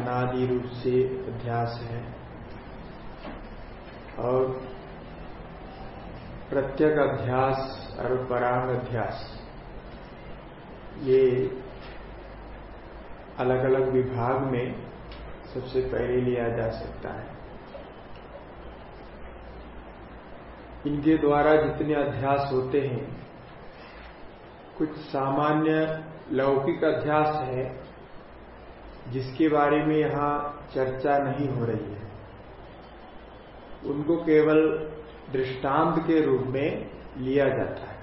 अनादि रूप से अध्यास है। और प्रत्यक अध्यास और परांग अध्यास ये अलग अलग विभाग में सबसे पहले लिया जा सकता है। इनके द्वारा जितने अध्यास होते हैं, कुछ सामान्य लौकिक अध्यास है जिसके बारे में यहाँ चर्चा नहीं हो रही है। उनको केवल दृष्टांत के रूप में लिया जाता है।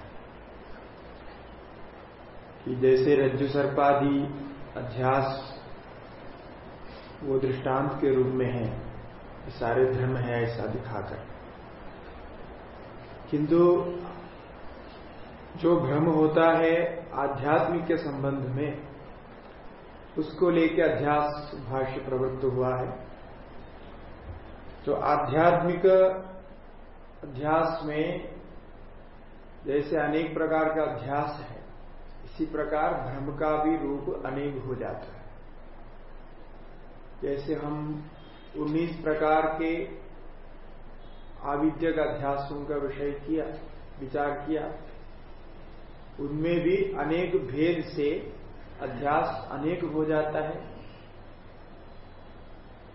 कि जैसे रज्जु सर्पादि अध्यास वो दृष्टांत के रूप में है सारे धर्म है ऐसा दिखाकर। किंतु जो भ्रम होता है आध्यात्मिक के संबंध में उसको लेकर अध्यास भाष्य प्रवृत्त हुआ है। तो आध्यात्मिक अध्यास में जैसे अनेक प्रकार का अध्यास है, इसी प्रकार भ्रम का भी रूप अनेक हो जाता है। जैसे हम 19 प्रकार के आविद्यक अध्यासों का विषय किया, विचार किया, उनमें भी अनेक भेद से अध्यास अनेक हो जाता है।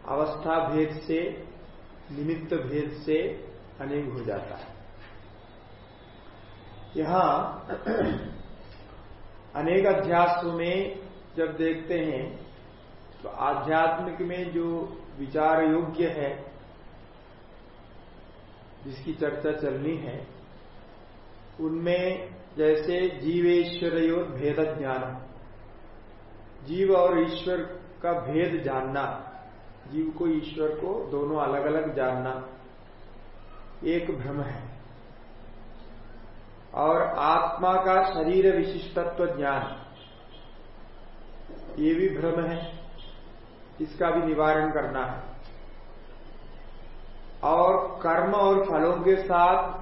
अवस्था भेद से, निमित्त भेद से अनेक हो जाता है। यहाँ अनेक अध्यासों में जब देखते हैं तो आध्यात्मिक में जो विचार योग्य है, जिसकी चर्चा चलनी है, उनमें जैसे जीवेश्वर भेद ज्ञान जीव और ईश्वर का भेद जानना, जीव को ईश्वर को दोनों अलग अलग जानना, एक भ्रम है। और आत्मा का शरीर विशिष्टत्व ज्ञान, ये भी भ्रम है। इसका भी निवारण करना है। और कर्म और फलों के साथ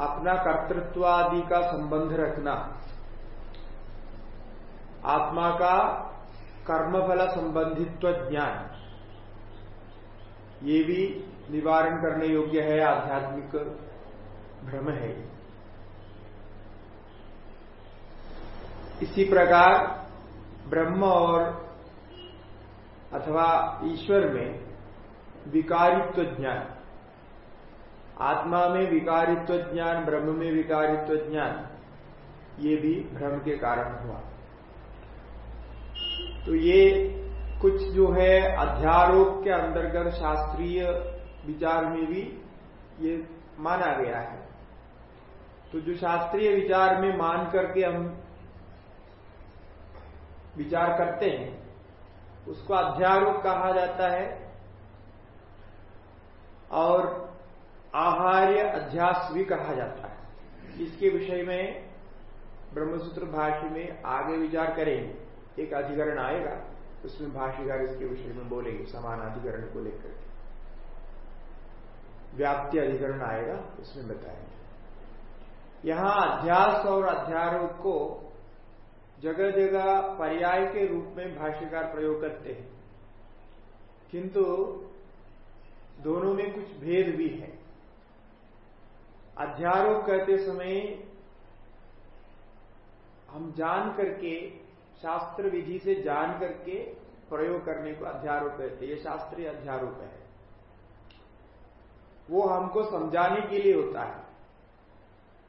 अपना कर्तृत्व आदि का संबंध रखना। आत्मा का कर्मफल संबंधित्व ज्ञान। ये भी निवारण करने योग्य है, आध्यात्मिक भ्रम है। इसी प्रकार ब्रह्म और अथवा ईश्वर में विकारित्व ज्ञान। आत्मा में विकारित्व ज्ञान, ब्रह्म में विकारित्व ज्ञान, ये भी भ्रम के कारण हुआ। तो ये कुछ जो है अध्यारोप के अंतर्गत शास्त्रीय विचार में भी ये माना गया है। तो जो शास्त्रीय विचार में मान करके हम विचार करते हैं, उसको अध्यारोप कहा जाता है और आहार्य अध्यास भी कहा जाता है। इसके विषय में ब्रह्मसूत्र भाष्य में आगे विचार करेंगे। एक अधिकरण आएगा उसमें भाष्यकार इसके विषय में बोलेंगे समान अधिकरण को लेकर। व्याप्ति अधिकरण आएगा, उसमें बताएँगे। यहाँ अध्यास और अध्यारोप को जगह जगह पर्याय के रूप में भाष्यकार प्रयोग करते हैं। किंतु दोनों में कुछ भेद भी है। अध्यारोप करते समय हम जान करके शास्त्र विधि से जान करके प्रयोग करने को अध्यारोप कहते ये शास्त्रीय अध्यारोप है। वो हमको समझाने के लिए होता है।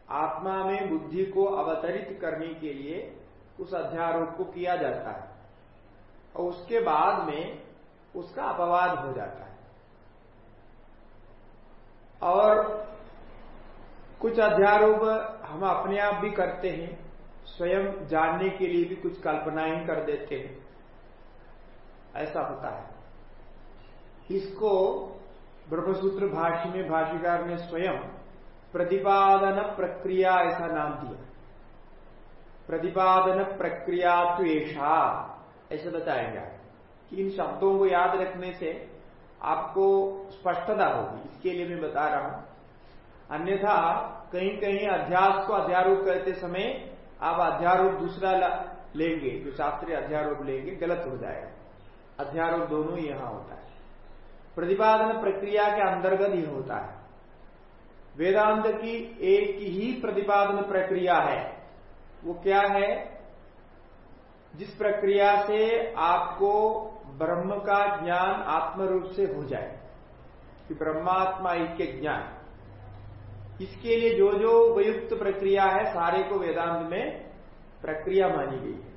आत्मा में बुद्धि को अवतरित करने के लिए उस अध्यारोप को किया जाता है। और उसके बाद में उसका अपवाद हो जाता है। और कुछ अध्यारोप हम अपने आप भी करते हैं। स्वयं जानने के लिए भी कुछ कल्पनाएँ कर देते हैं। ऐसा होता है। इसको ब्रह्मसूत्र भाष्य में भाष्यकार ने स्वयं प्रतिपादन प्रक्रिया ऐसा नाम दिया। प्रतिपादन प्रक्रिया तो ऐसा, ऐसे बताएँगे कि इन शब्दों को याद रखने से आपको स्पष्टता होगी। इसके लिए मैं बता रहा हूँ। अन्यथा कहीं कहीं अध्यास को अध्यारोप करते समय आप अध्यारोप दूसरा लेंगे, जो शास्त्रीय अध्यारोप लेंगे, गलत हो जाएगा। अध्यारोप दोनों यहाँ होता है। प्रतिपादन प्रक्रिया के अंतर्गत ही होता है। वेदांत की एक ही प्रतिपादन प्रक्रिया है। वो क्या है? जिस प्रक्रिया से आपको ब्रह्म का ज्ञान आत्म रूप से हो जाए, कि ब्रह्मात्मा ऐक्य ज्ञान। इसके लिए जो जो उपयुक्त प्रक्रिया है, सारे को वेदांत में प्रक्रिया मानी गई है।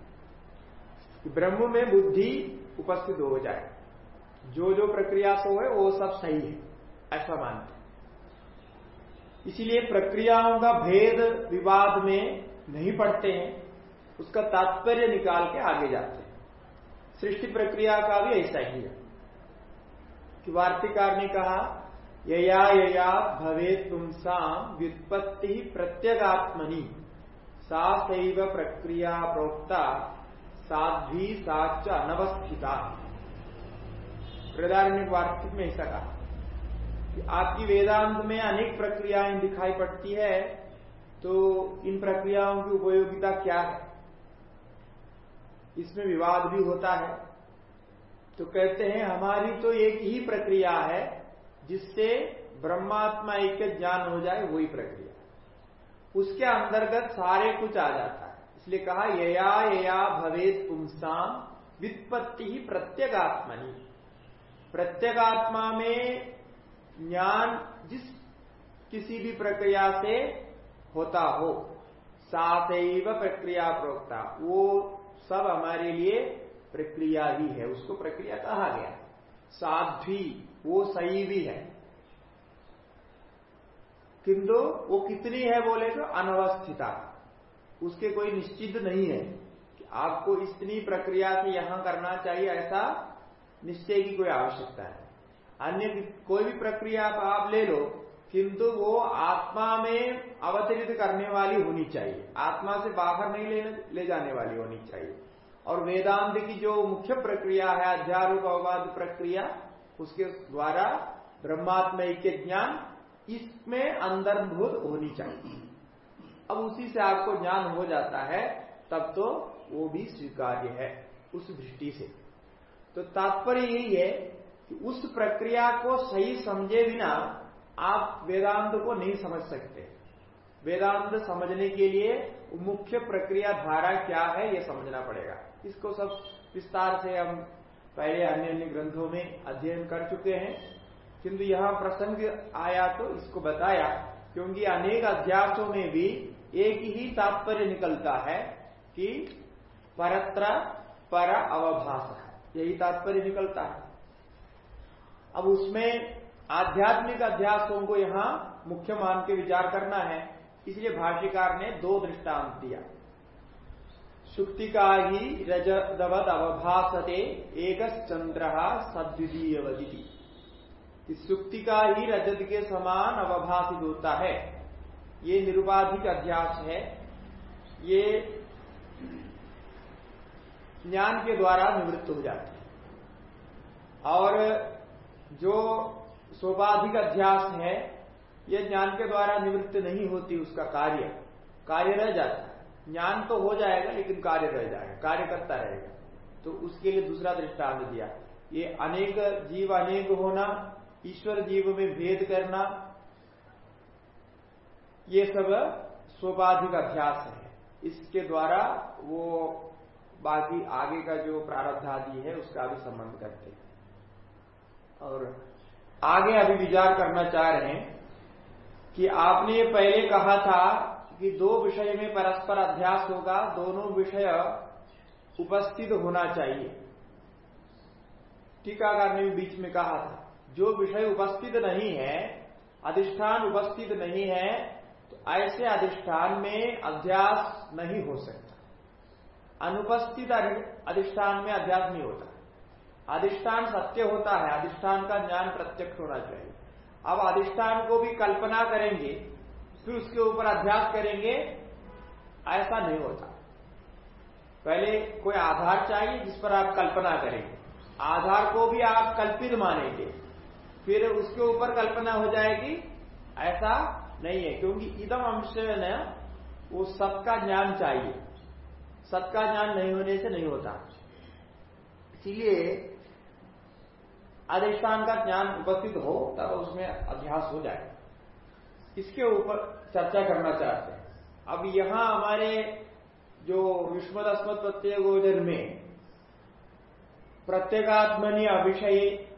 कि ब्रह्म में बुद्धि उपस्थित हो जाए। जो जो प्रक्रिया से है, वो सब सही है। ऐसा मानते हैं। इसीलिए प्रक्रियाओं का भेद विवाद में नहीं पढ़ते हैं। उसका तात्पर्य निकाल के आगे जाते हैं। सृष्टि प्रक्रिया का भी ऐसा ही है। कि वार्तिकार ने कहा यया यया भवे तुमसा व्युत्पत्ति प्रत्यगात्मनि। सा प्रक्रिया प्रोक्ता, साध्वी साच अनवस्थिता। प्रदारण्य वार्तिक में ऐसा कहा। कि आपकी वेदांत में अनेक प्रक्रियाएँ दिखाई पड़ती है तो इन प्रक्रियाओं की उपयोगिता क्या है? इसमें विवाद भी होता है। तो कहते हैं, हमारी तो एक ही प्रक्रिया है जिससे ब्रह्मात्मा एक ज्ञान हो जाए, वही प्रक्रिया। उसके अंतर्गत सारे कुछ आ जाता है। इसलिए कहा, यया यया भवे पुंसाम वित्पत्ति ही प्रत्येगात्मनि प्रत्येगात्मा में ज्ञान जिस किसी भी प्रक्रिया से होता हो, सातैव प्रक्रिया प्रोक्ता, वो सब हमारे लिए प्रक्रिया ही है। उसको प्रक्रिया कहा गया साध्वी वो सही भी है। किंतु वो कितनी है बोले तो अनवस्थिता। उसके कोई निश्चित नहीं है कि आपको इतनी प्रक्रिया से यहाँ करना चाहिए ऐसा निश्चय की कोई आवश्यकता है। अन्य कोई भी प्रक्रिया आप ले लो किंतु वो आत्मा में अवतरित करने वाली होनी चाहिए। आत्मा से बाहर नहीं ले, ले जाने वाली होनी चाहिए। और वेदांत की जो मुख्य प्रक्रिया है अध्यारोप प्रक्रिया उसके द्वारा ब्रह्मात्म के ज्ञान इसमें अंतर्भूत होनी चाहिए। अब उसी से आपको ज्ञान हो जाता है, तब तो वो भी स्वीकार्य है उस दृष्टि से। तो तात्पर्य यही है कि उस प्रक्रिया को सही समझे बिना आप वेदांत को नहीं समझ सकते। वेदांत समझने के लिए मुख्य प्रक्रिया धारा क्या है यह समझना पड़ेगा। इसको सब विस्तार से हम पहले अन्य अन्य ग्रंथों में अध्ययन कर चुके हैं। किंतु यहाँ प्रसंग आया तो इसको बताया, क्योंकि अनेक अध्यासों में भी एक ही तात्पर्य निकलता है कि परत्र पर अवभाष यही तात्पर्य निकलता है। अब उसमें आध्यात्मिक अध्यासों को यहाँ मुख्य मान के विचार करना है। इसलिए भाष्यकार ने दो दृष्टांत दिया। सुक्ति का ही रजदवत अवभासते एक चंद्र सद्वितीयवती इस सुक्ति का ही रजत के समान अवभाषित होता है। ये निरुपाधिक अध्यास है। ये ज्ञान के द्वारा निवृत्त हो जाती है। और जो सोपाधिक अध्यास है यह ज्ञान के द्वारा निवृत्त नहीं होती उसका कार्य। कार्य रह जाता है। ज्ञान तो हो जाएगा, लेकिन कार्य रह जाएगा, कार्य करता रहेगा। तो उसके लिए दूसरा दृष्टांत दिया। ये अनेक जीव अनेक होना, ईश्वर जीव में भेद करना, ये सब स्वाधिक अभ्यास है। इसके द्वारा वो बाकी आगे का जो प्रारब्ध आदि है, उसका भी संबंध करते हैं। और आगे अभी विचार करना चाह रहे हैं कि आपने पहले कहा था कि दो विषय में परस्पर अध्यास होगा, दोनों विषय उपस्थित होना चाहिए। टीकाकार ने भी बीच में कहा था, जो विषय उपस्थित नहीं है, अधिष्ठान उपस्थित नहीं है तो ऐसे अधिष्ठान में अध्यास नहीं हो सकता। अनुपस्थित अधिष्ठान में अध्यास नहीं होता। अधिष्ठान सत्य होता है, अधिष्ठान का ज्ञान प्रत्यक्ष होना चाहिए। अब अधिष्ठान को भी कल्पना करेंगे फिर उसके ऊपर अभ्यास करेंगे, ऐसा नहीं होता। पहले कोई आधार चाहिए जिस पर आप कल्पना करेंगे आधार को भी आप कल्पित मानेंगे, फिर उसके ऊपर कल्पना हो जाएगी, ऐसा नहीं है, क्योंकि इदम अंश न वो सत का ज्ञान चाहिए। सबका ज्ञान नहीं होने से नहीं होता। इसीलिए अधिष्ठान का ज्ञान उपस्थित हो, तब उसमें अभ्यास हो जाए इसके ऊपर चर्चा करना चाहते हैं? अब यहाँ हमारे जो विस्मद अस्मद प्रत्यय गोचर में प्रत्येगात्मनी अविषय,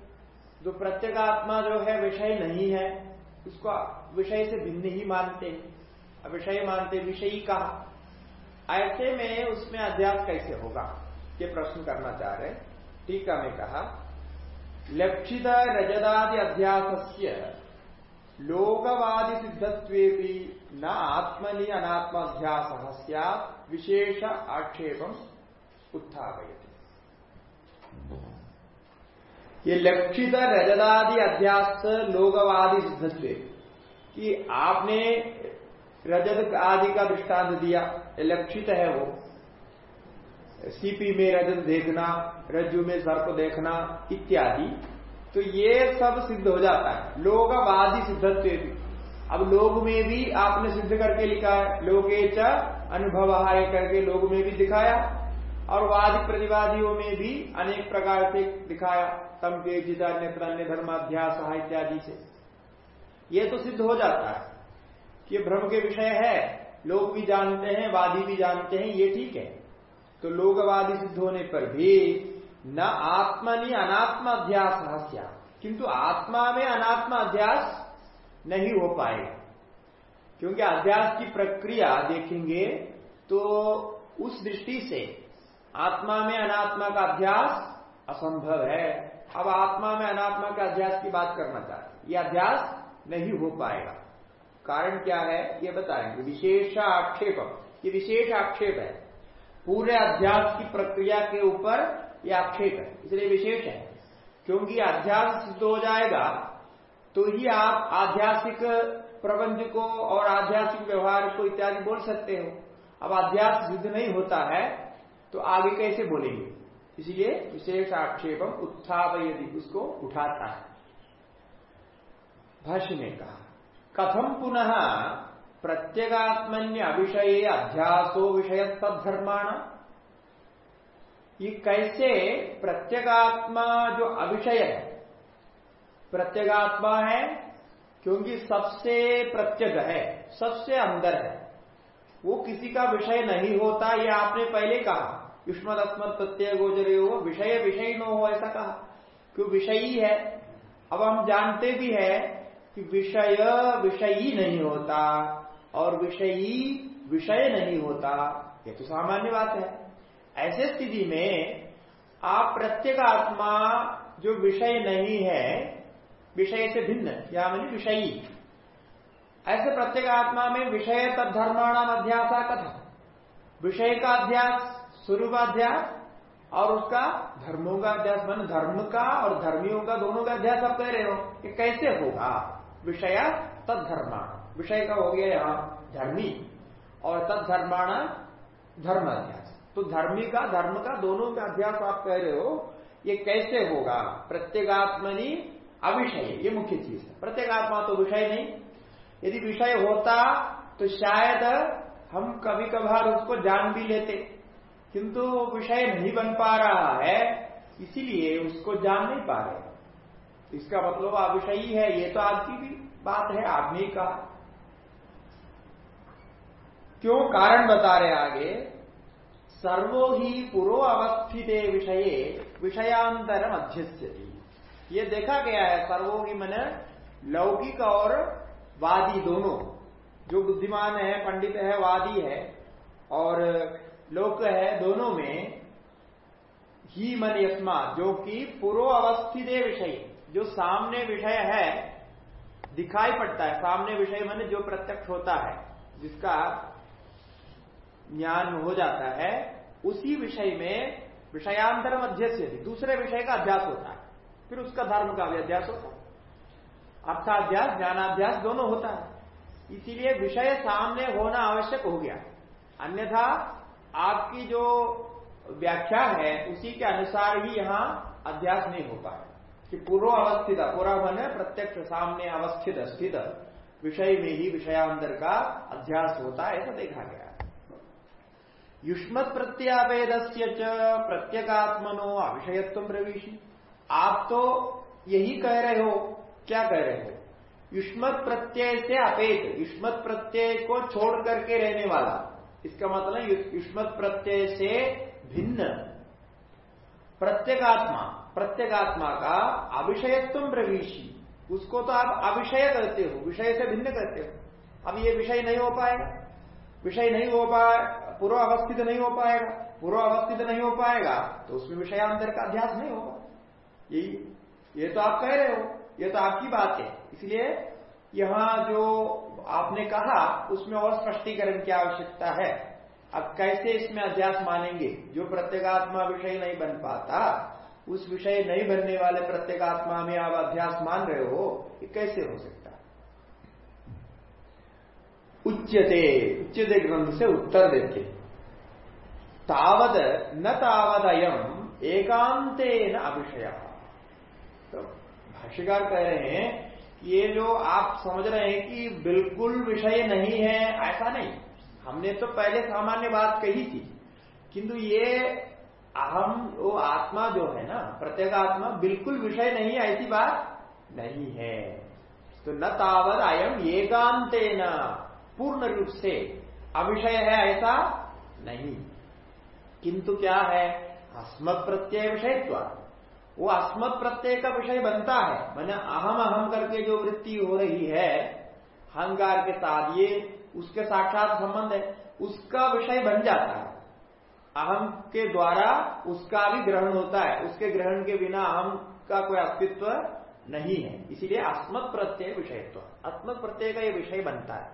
जो प्रत्येगात्मा जो है विषय नहीं है उसको विषय से भिन्न ही मानते हैं। विषय मानते, विषयी कहा। ऐसे में उसमें अध्यास कैसे होगा? ये प्रश्न करना चाह रहे टीका में कहा, लक्षित रजदादि अध्यास लोकवादि सिद्धत्वेपि न आत्मनि अनात्माध्यास विशेष आक्षेपम उत्थापयति। ये लक्षित रजदादि अध्यास लोकवादि सिद्धत्व। कि आपने रजत आदि का दृष्टांत दिया लक्षित है वो। सीपी में रजत देखना, रज्जु में सर्प देखना, इत्यादि। तो ये सब सिद्ध हो जाता है। लोकवादी सिद्धत्व भी अब लोग में भी आपने सिद्ध करके लिखा है लोगे च अनुभव करके लोग में भी दिखाया, और वादी प्रतिवादियों में भी अनेक प्रकार से दिखाया तम के जिदा अन्य धर्माध्यास इत्यादि से। ये तो सिद्ध हो जाता है कि भ्रम के विषय है लोग भी जानते हैं, वादी भी जानते हैं, ये ठीक है। तो लोगवादी सिद्ध होने पर भी न आत्मनि अनात्मा अध्यास किंतु आत्मा में अनात्मा अध्यास नहीं हो पाएगा। क्योंकि अध्यास की प्रक्रिया देखेंगे तो उस दृष्टि से आत्मा में अनात्मा का अध्यास असंभव है। अब आत्मा में अनात्मा के अध्यास की बात करना चाहते ये अध्यास नहीं हो पाएगा। कारण क्या है? ये बताएँगे। विशेष आक्षेप। ये विशेष आक्षेप है। पूरे अध्यास की प्रक्रिया के ऊपर ये आक्षेप है इसलिए विशेष है। क्योंकि अध्यास सिद्ध हो जाएगा तो ही आप आध्यात्मिक प्रबंध को और आध्यात्मिक व्यवहार को इत्यादि बोल सकते हो। अब अध्यास सिद्ध नहीं होता है तो आगे कैसे बोलेंगे? इसलिए विशेष आक्षेपम उत्थाप यदि उसको उठाता है। भाष्य ने कहा कथम पुनः प्रत्यगात्मन्य अभिषय अध्यासो विषय तद्धर्माण ये कैसे प्रत्यगात्मा जो अभिषय है, प्रत्यगात्मा है क्योंकि सबसे प्रत्यग है, सबसे अंदर है। वो किसी का विषय नहीं होता, ये आपने पहले कहा। युष्मद अस्मद प्रत्यय गोचरे हो विषय विषय न हो, ऐसा कहा। क्यों विषयी है अब हम जानते भी है कि विषय विषयी नहीं होता और विषयी विषय नहीं होता। ये तो सामान्य बात है। ऐसे स्थिति में आप प्रत्येक आत्मा जो विषय नहीं है, विषय से भिन्न, या मैंने विषयी। ऐसे प्रत्येक आत्मा में विषय तत्धर्माणाम अध्यासा कथा विषय का अध्यास स्वरूपाध्यास और उसका धर्मों का अध्यास मान धर्म का और धर्मियों का दोनों का अध्यास आप कह रहे हो कि कैसे होगा? विषय तत्धर्माण विषय का हो गया यहाँ धर्मी और तत्धर्माण धर्म अध्यास तो धर्मी का, धर्म का दोनों का अध्यास आप कह रहे हो, ये कैसे होगा? प्रत्येगात्मनी अविषय, ये मुख्य चीज़ है। प्रत्येगात्मा तो विषय नहीं। यदि विषय होता तो शायद हम कभी कभार उसको जान भी लेते। किंतु विषय नहीं बन पा रहा है, इसीलिए उसको जान नहीं पा रहे। इसका मतलब अविषयी है ये तो आपकी भी बात है आपने कहा क्यों? कारण बता रहे आगे। सर्वो ही पूर्व अवस्थित विषय विषयांतर मध्यस्थति ये देखा गया है, सर्वो ही मन लौकिक और वादी दोनों। जो बुद्धिमान है, पंडित है, वादी है, और लोक है, दोनों में ही मन यस्मा जो कि पूर्व अवस्थित विषय। जो सामने विषय है, दिखाई पड़ता है। सामने विषय मन जो प्रत्यक्ष होता है, जिसका ज्ञान हो जाता है उसी विषय में विषयांतर मध्य से दूसरे विषय का अभ्यास होता है। फिर उसका धर्म का भी अभ्यास होता है। अर्थाध्यास ज्ञानाध्यास दोनों होता है। इसीलिए विषय सामने होना आवश्यक हो गया। अन्यथा आपकी जो व्याख्या है, उसी के अनुसार ही यहाँ अध्यास नहीं हो पाए कि पूर्व अवस्थित पूरा मन प्रत्यक्ष, सामने अवस्थित, स्थित, विषय में ही विषयांतर का अध्यास होता है, ऐसा देखा गया। युष्मत प्रत्यावेद प्रत्येगात्मनो अविषयत्व प्रवेशी। आप तो यही कह रहे हो, क्या कह रहे हो? युष्मत प्रत्यय से अपेत युष्म प्रत्यय को छोड़ करके रहने वाला। इसका मतलब युष्म प्रत्यय से भिन्न। प्रत्येगात्मा प्रत्येगात्मा का अविषयत्व प्रवेशी। उसको तो आप अविषय करते हो, विषय से भिन्न करते हो। अब ये विषय नहीं हो पाएगा। विषय नहीं हो पाए पूर्व अवस्थित नहीं हो पाएगा पूर्व अवस्थित नहीं हो पाएगा तो उसमें विषयांतर का अध्यास नहीं होगा। यही, ये तो आप कह रहे हो, ये तो आपकी बात है। इसलिए यहाँ जो आपने कहा, उसमें और स्पष्टीकरण की आवश्यकता है। अब कैसे इसमें अध्यास मानेंगे? जो प्रत्येगात्मा विषय नहीं बन पाता, उस विषय नहीं बनने वाले प्रत्येगात्मा में आप अध्यास मान रहे हो, ये कैसे हो सकता उच्चते उच्चते ग्रंथ से उत्तर देते। तावद, न तावदयम एकांते न अभिषय। तो भाष्यकार कह रहे हैं कि ये जो आप समझ रहे हैं कि बिल्कुल विषय नहीं है, ऐसा नहीं। हमने तो पहले सामान्य बात कही थी। किंतु ये अहम, वो आत्मा जो है ना, प्रत्येक आत्मा बिल्कुल विषय नहीं ऐसी बात नहीं है। तो न तावत अयम एकांत न पूर्ण रूप से अविषय है ऐसा नहीं। किंतु क्या है? अस्मत् प्रत्यय विषयत्व। वो अस्मत् प्रत्यय का विषय बनता है। मैंने अहम अहम करके जो वृत्ति हो रही है, अहंकार के साथ, ये उसके साक्षात संबंध है। उसका विषय बन जाता है। अहम के द्वारा उसका भी ग्रहण होता है। उसके ग्रहण के बिना अहम का कोई अस्तित्व नहीं है। इसीलिए अस्मत् प्रत्यय विषयत्व। अस्मत् प्रत्यय का ये विषय बनता है।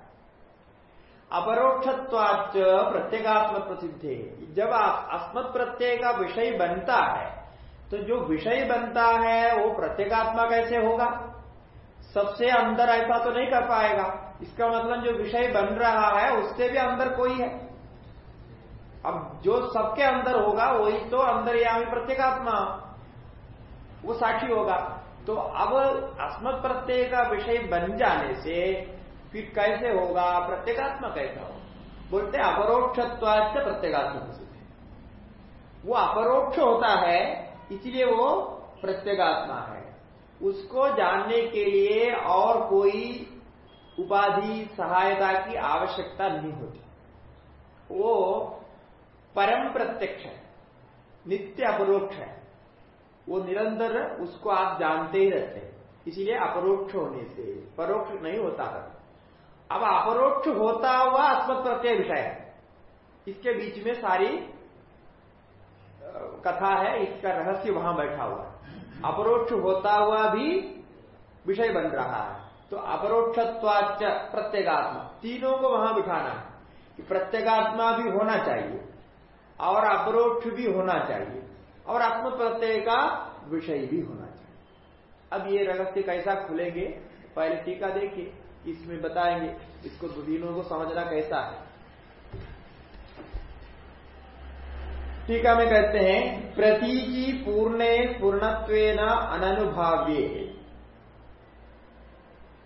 अपरोक्षत्वाच प्रत्येगात्म प्रसिद्ध जब अस्मत् प्रत्यय का विषय बनता है तो जो विषय बनता है, वो प्रत्येगात्मा कैसे होगा? सबसे अंदर ऐसा तो नहीं कर पाएगा। इसका मतलब जो विषय बन रहा है, उससे भी अंदर कोई है। अब जो सबके अंदर होगा, वही तो अंदर यहाँ प्रत्येगात्मा, वो साक्षी होगा। तो अब अस्मत् प्रत्यय का विषय बन जाने से फिर कैसे होगा? प्रत्येगात्मा कैसा होगा? बोलते अपरोक्षत्वाच प्रत्येगात्मा प्रसिद्ध वो अपरोक्ष होता है, इसलिए वो प्रत्येगात्मा है। उसको जानने के लिए और कोई उपाधि सहायता की आवश्यकता नहीं होती। वो परम प्रत्यक्ष है, नित्य अपरोक्ष है। वो निरंतर उसको आप जानते ही रहते हैं। इसीलिए अपरोक्ष होने से, परोक्ष नहीं होता है। अब अपरोक्ष होता हुआ अस्मत् प्रत्यय विषय है। इसके बीच में सारी कथा है, इसका रहस्य वहाँ बैठा हुआ है। अपरोक्ष होता हुआ भी विषय बन रहा है। तो अपरोक्षत्वाच प्रत्येगात्मा, तीनों को वहाँ बिठाना है कि प्रत्येगात्मा भी होना चाहिए और अपरोक्ष भी होना चाहिए और आत्म प्रत्यय का विषय भी होना चाहिए। अब ये रहस्य कैसा खुलेंगे, पहले टीका देखिए। इसमें बताएँगे, इसको तीनों को समझना कैसा है। टीका में कहते हैं, प्रतीकी पूर्णे पूर्णत्व अनुभाव्य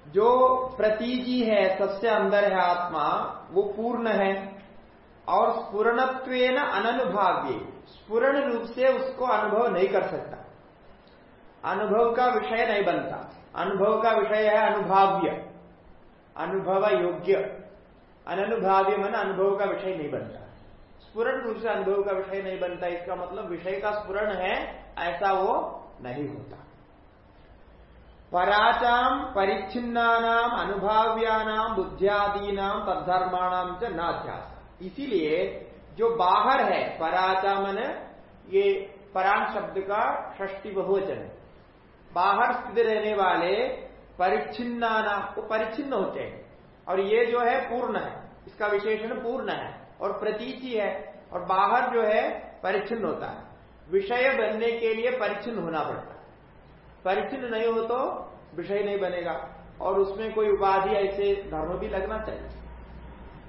जो प्रतीजी है, सबसे अंदर है आत्मा, वो पूर्ण है, और स्पूर्णत्व अनुभाव्य स्पूर्ण रूप से उसको अनुभव नहीं कर सकता। अनुभव का विषय नहीं बनता। अनुभव का विषय है अनुभाव्य। अनुभव योग्य अनुभाव्य मन अनुभव का विषय नहीं बनता। स्पुरण रूप से अनुभव का विषय नहीं बनता। इसका मतलब विषय का स्पुरण है, ऐसा वो नहीं होता। पराचाम परिच्छिन्ना अनुभाव्यानाम, बुद्धियादीनाम, तद्धर्माणाम च नाध्यास इसीलिए जो बाहर है पराचा मन ये पराम शब्द का षष्टि बहुवचन बाहर स्थित रहने वाले परिच्छिन्ना वो परिच्छिन्न होते हैं। और ये जो है पूर्ण है। इसका विशेषण पूर्ण है और प्रतीति है और बाहर जो है परिच्छिन्न होता है। विषय बनने के लिए परिच्छिन्न होना पड़ता है। परिच्छिन्न नहीं हो तो विषय नहीं बनेगा और उसमें कोई उपाधि ऐसे धर्म भी लगना चाहिए।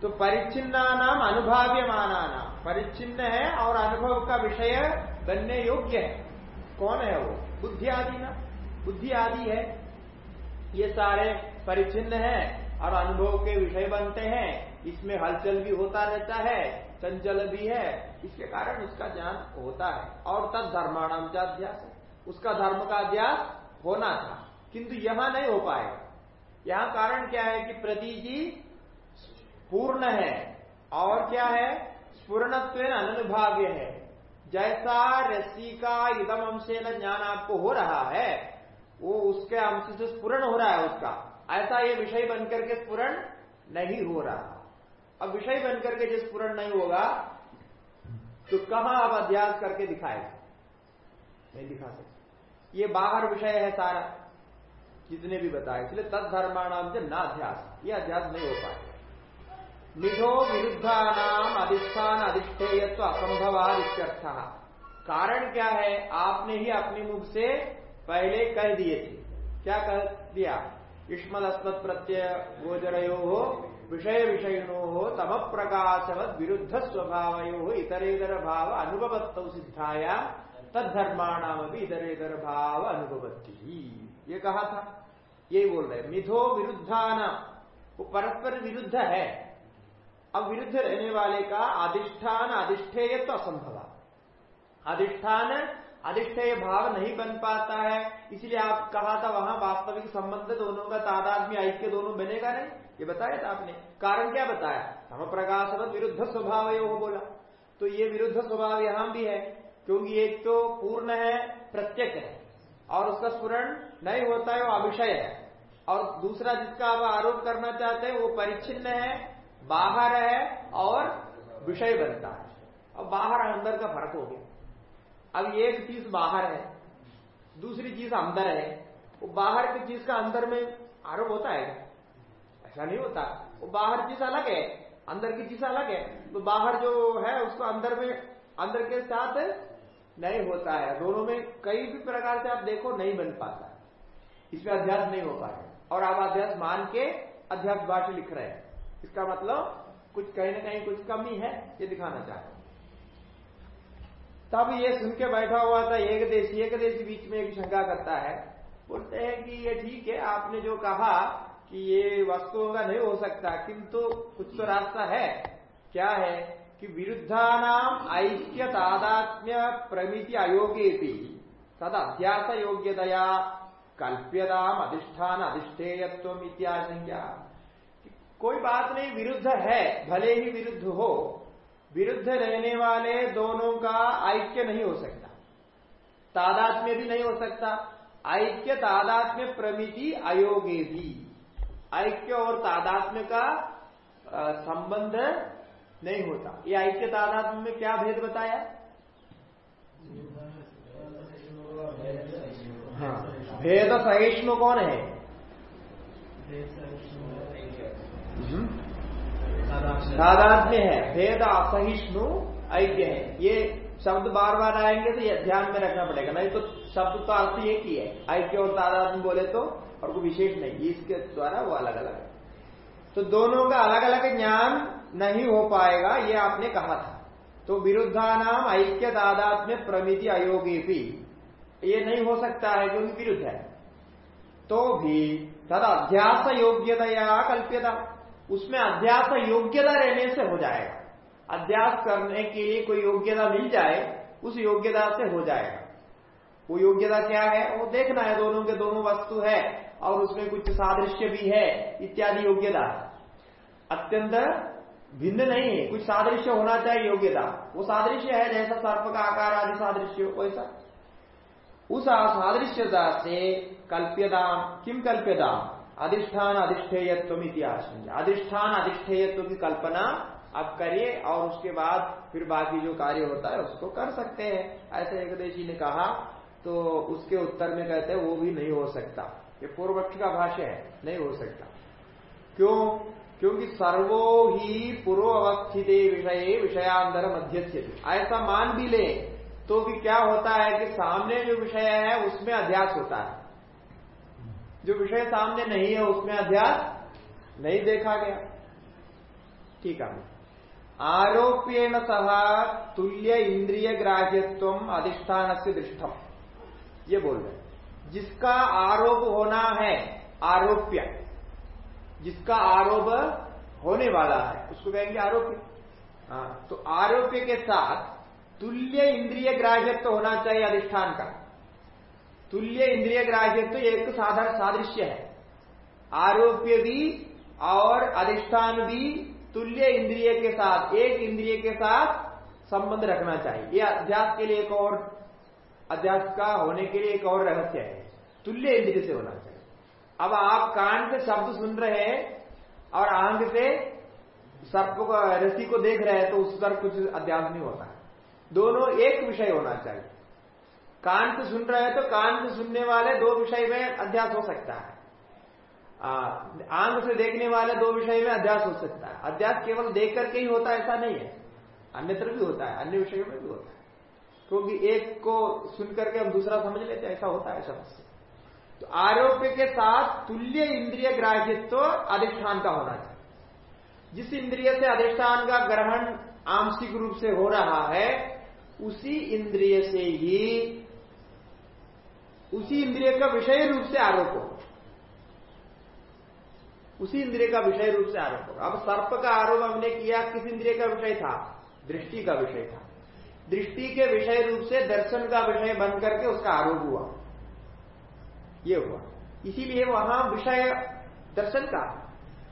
तो परिच्छिन्ना नाम अनुभाव्य माना नाम परिच्छिन्न है और अनुभव का विषय बनने योग्य है। कौन है वो? बुद्धि आदि ना। बुद्धि आदि है। ये सारे परिचिन्न है और अनुभव के विषय बनते हैं। इसमें हलचल भी होता रहता है, चंचल भी है। इसके कारण उसका ज्ञान होता है। और तद धर्माणाम का अध्यास उसका धर्म का अध्यास होना था, किंतु यहाँ नहीं हो पाएगा यहाँ कारण क्या है कि प्रतीजी पूर्ण है। और क्या है? स्पूर्णत्व अनुभाग्य है। जैसा रस्सी का इदम अंश ज्ञान आपको हो रहा है वो उसके अंश से स्पूर्ण हो रहा है उसका। ऐसा ये विषय बनकर के स्पूर्ण नहीं हो रहा। अब विषय बनकर के जिस पूर्ण नहीं होगा तो कहाँ आप अध्यास करके दिखाएगा? नहीं दिखा सकते। ये बाहर विषय है सारा, जितने भी बताए। इसलिए तत्धर्माणाम से ना अध्यास ये अध्यास नहीं हो पाएगा। निधो विरुद्धानाम अधिष्ठान अधिष्ठेयत्व असंभवाद इत्यर्थ कारण क्या है? आपने ही अपने मुख से पहले कह दिए थे। क्या कह दिया? युष्मल अस्मत् प्रत्यय गोचरयो हो विषय विषयणो हो तम प्रकाशवत विरुद्ध स्वभाव हो इतरेतर भाव अनुभवत्त सिद्धाया तद्धर्माणाम भी इतरेतर भाव अनुभवती ये कहा था? यही बोल रहे मिथो विरुद्धान। वो परस्पर विरुद्ध है। अब विरुद्ध रहने वाले का अधिष्ठान अधिष्ठेय तो असंभव। अधिष्ठान अधिष्ठेय भाव नहीं बन पाता है। इसलिए आप कहा था वहाँ, वास्तविक संबंध दोनों का तादाद ऐक्य दोनों बनेगा नहीं। ये बताया था आपने। कारण क्या बताया? हम प्रकाश विरुद्ध स्वभाव हो बोला। तो ये विरुद्ध स्वभाव यहाँ भी है, क्योंकि एक तो पूर्ण है प्रत्यक है। और उसका स्पुरण नहीं होता है, वो अभिषय है। और दूसरा जिसका आप आरोप करना चाहते हैं, वो परिच्छिन्न है, बाहर है और विषय बनता है। अब बाहर अंदर का फ़र्क हो गया। अब एक चीज़ बाहर है, दूसरी चीज़ अंदर है। वो बाहर की चीज़ का अंदर में आरोप होता है। ऐसा नहीं होता। वो बाहर चीज़ अलग है, अंदर की चीज़ अलग है। तो बाहर जो है, उसको अंदर में, अंदर के साथ नहीं होता है। दोनों में कई भी प्रकार से आप देखो, नहीं बन पाता इसमें अध्यास नहीं हो पाएगा और आप अध्यास मान के अध्यास भाषा लिख रहे हैं। इसका मतलब कुछ कहीं ना कहीं कुछ कमी है, ये दिखाना चाहते तब ये सुन के बैठा हुआ था, एक देशी एक देशी बीच में एक शंका करता है। बोलते हैं कि ये ठीक है, आपने जो कहा कि ये वस्तुओं का नहीं हो सकता, किंतु कुछ तो रास्ता है। क्या है? कि विरुद्धानाम ऐक्य तादात्म्य प्रमिति अयोग्य तद अध्यास योग्यतया कल्प्यताम अधिष्ठान अधिष्ठेयत्व इत्याशंका कोई बात नहीं, विरुद्ध है, भले ही विरुद्ध हो विरुद्ध रहने वाले दोनों का ऐक्य नहीं हो सकता। तादात्म्य भी नहीं हो सकता। ऐक्य, तादात्म्य, प्रमिति, अयोगे भी। ऐक्य और तादात्म्य का संबंध नहीं होता। ये ऐक्य, तादात्म्य में क्या भेद बताया? हाँ। भेद सहिष्णु कौन है? साधात्म्य है। भेद असहिष्णु ऐक्य है। ये शब्द बार बार आएँगे तो ये ध्यान में रखना पड़ेगा। नहीं तो शब्द तो अर्थ एक ही है। ऐक्य और तादात्म्य बोले तो और कोई विशेष नहीं। इसके द्वारा वो अलग अलग है। तो दोनों का अलग अलग ज्ञान नहीं हो पाएगा, ये आपने कहा था। तो विरुद्धा नाम ऐक्य तादात्म्य प्रमिति अयोगी भी ये नहीं हो सकता है क्योंकि विरुद्ध है। तो भी तद अध्यास योग्यतया कल्प्यता। उसमें अध्यास योग्यता रहने से हो जाएगा। अध्यास करने के लिए कोई योग्यता मिल जाए, उस योग्यता से हो जाएगा। वो योग्यता क्या है? वो देखना है, दोनों के दोनों वस्तु है और उसमें कुछ सादृश्य भी है, इत्यादि योग्यता। अत्यंत भिन्न नहीं है, कुछ सादृश्य होना चाहिए योग्यता। वो सादृश्य है, जैसा सर्प का आकार आदि सादृश्य, वैसा। उस सादृश्यता से कल्प्यदाम किम कल्प्यदाम अधिष्ठान अधिष्ठेयत्व इतिहास अधिष्ठान अधिष्ठेयत्व की कल्पना आप करिए और उसके बाद फिर बाकी जो कार्य होता है उसको कर सकते हैं। ऐसे एकदेशी ने कहा तो उसके उत्तर में कहते हैं, वो भी नहीं हो सकता। ये पूर्व पक्ष का भाष्य है, नहीं हो सकता। क्यों? क्योंकि सर्वो ही पूर्व अवस्थित विषय विषयांतर मध्य ऐसा मान भी ले तो भी क्या होता है कि सामने जो विषय है, उसमें अध्यास होता है। जो विषय सामने नहीं है, उसमें अध्यास नहीं देखा गया। ठीक है। आरोप्येण सह तुल्य इंद्रिय ग्राह्यत्व अधिष्ठान से दृष्टम ये बोल रहे जिसका आरोप होना है, आरोप्य, जिसका आरोप होने वाला है, उसको कहेंगे आरोप्य। हाँ तो आरोप्य के साथ तुल्य इंद्रिय ग्राह्यत्व होना चाहिए अधिष्ठान का। तुल्य इंद्रिय ग्राह्यत्व एक साधारण सादृश्य है। आरोप्य भी और अधिष्ठान भी तुल्य इंद्रिय के साथ, एक इंद्रिय के साथ संबंध रखना चाहिए। यह अध्यास के लिए एक और अध्यास का होने के लिए एक और रहस्य है। तुल्य इंद्रिय से होना चाहिए। अब आप कान से शब्द सुन रहे हैं और आंग से सर्प को रसी को देख रहे हैं तो उस पर कुछ अध्यास नहीं होता। दोनों एक विषय होना चाहिए। कान से सुन रहे हैं तो कान से सुनने वाले दो विषय में अध्यास हो सकता है। आँख से देखने वाले दो विषय में अध्यास हो सकता है। अध्यास केवल देख करके ही होता है, ऐसा नहीं है। अन्यत्र भी होता है, अन्य विषयों में भी होता है। क्योंकि एक को सुन करके हम दूसरा समझ लेते ऐसा होता है समस्या तो आरोप्य के साथ तुल्य इंद्रिय ग्राह्यत्व अधिष्ठान का होना चाहिए। जिस इंद्रिय से अधिष्ठान का ग्रहण आंशिक रूप से हो रहा है, उसी इंद्रिय से ही उसी इंद्रिय का विषय रूप से आरोप हो। उसी इंद्रिय का विषय रूप से आरोप होगा अब सर्प का आरोप हमने किया, किस इंद्रिय का विषय था? दृष्टि का विषय था। दृष्टि के विषय रूप से दर्शन का विषय बन करके उसका आरोप हुआ। ये हुआ। इसीलिए वहाँ विषय दर्शन का,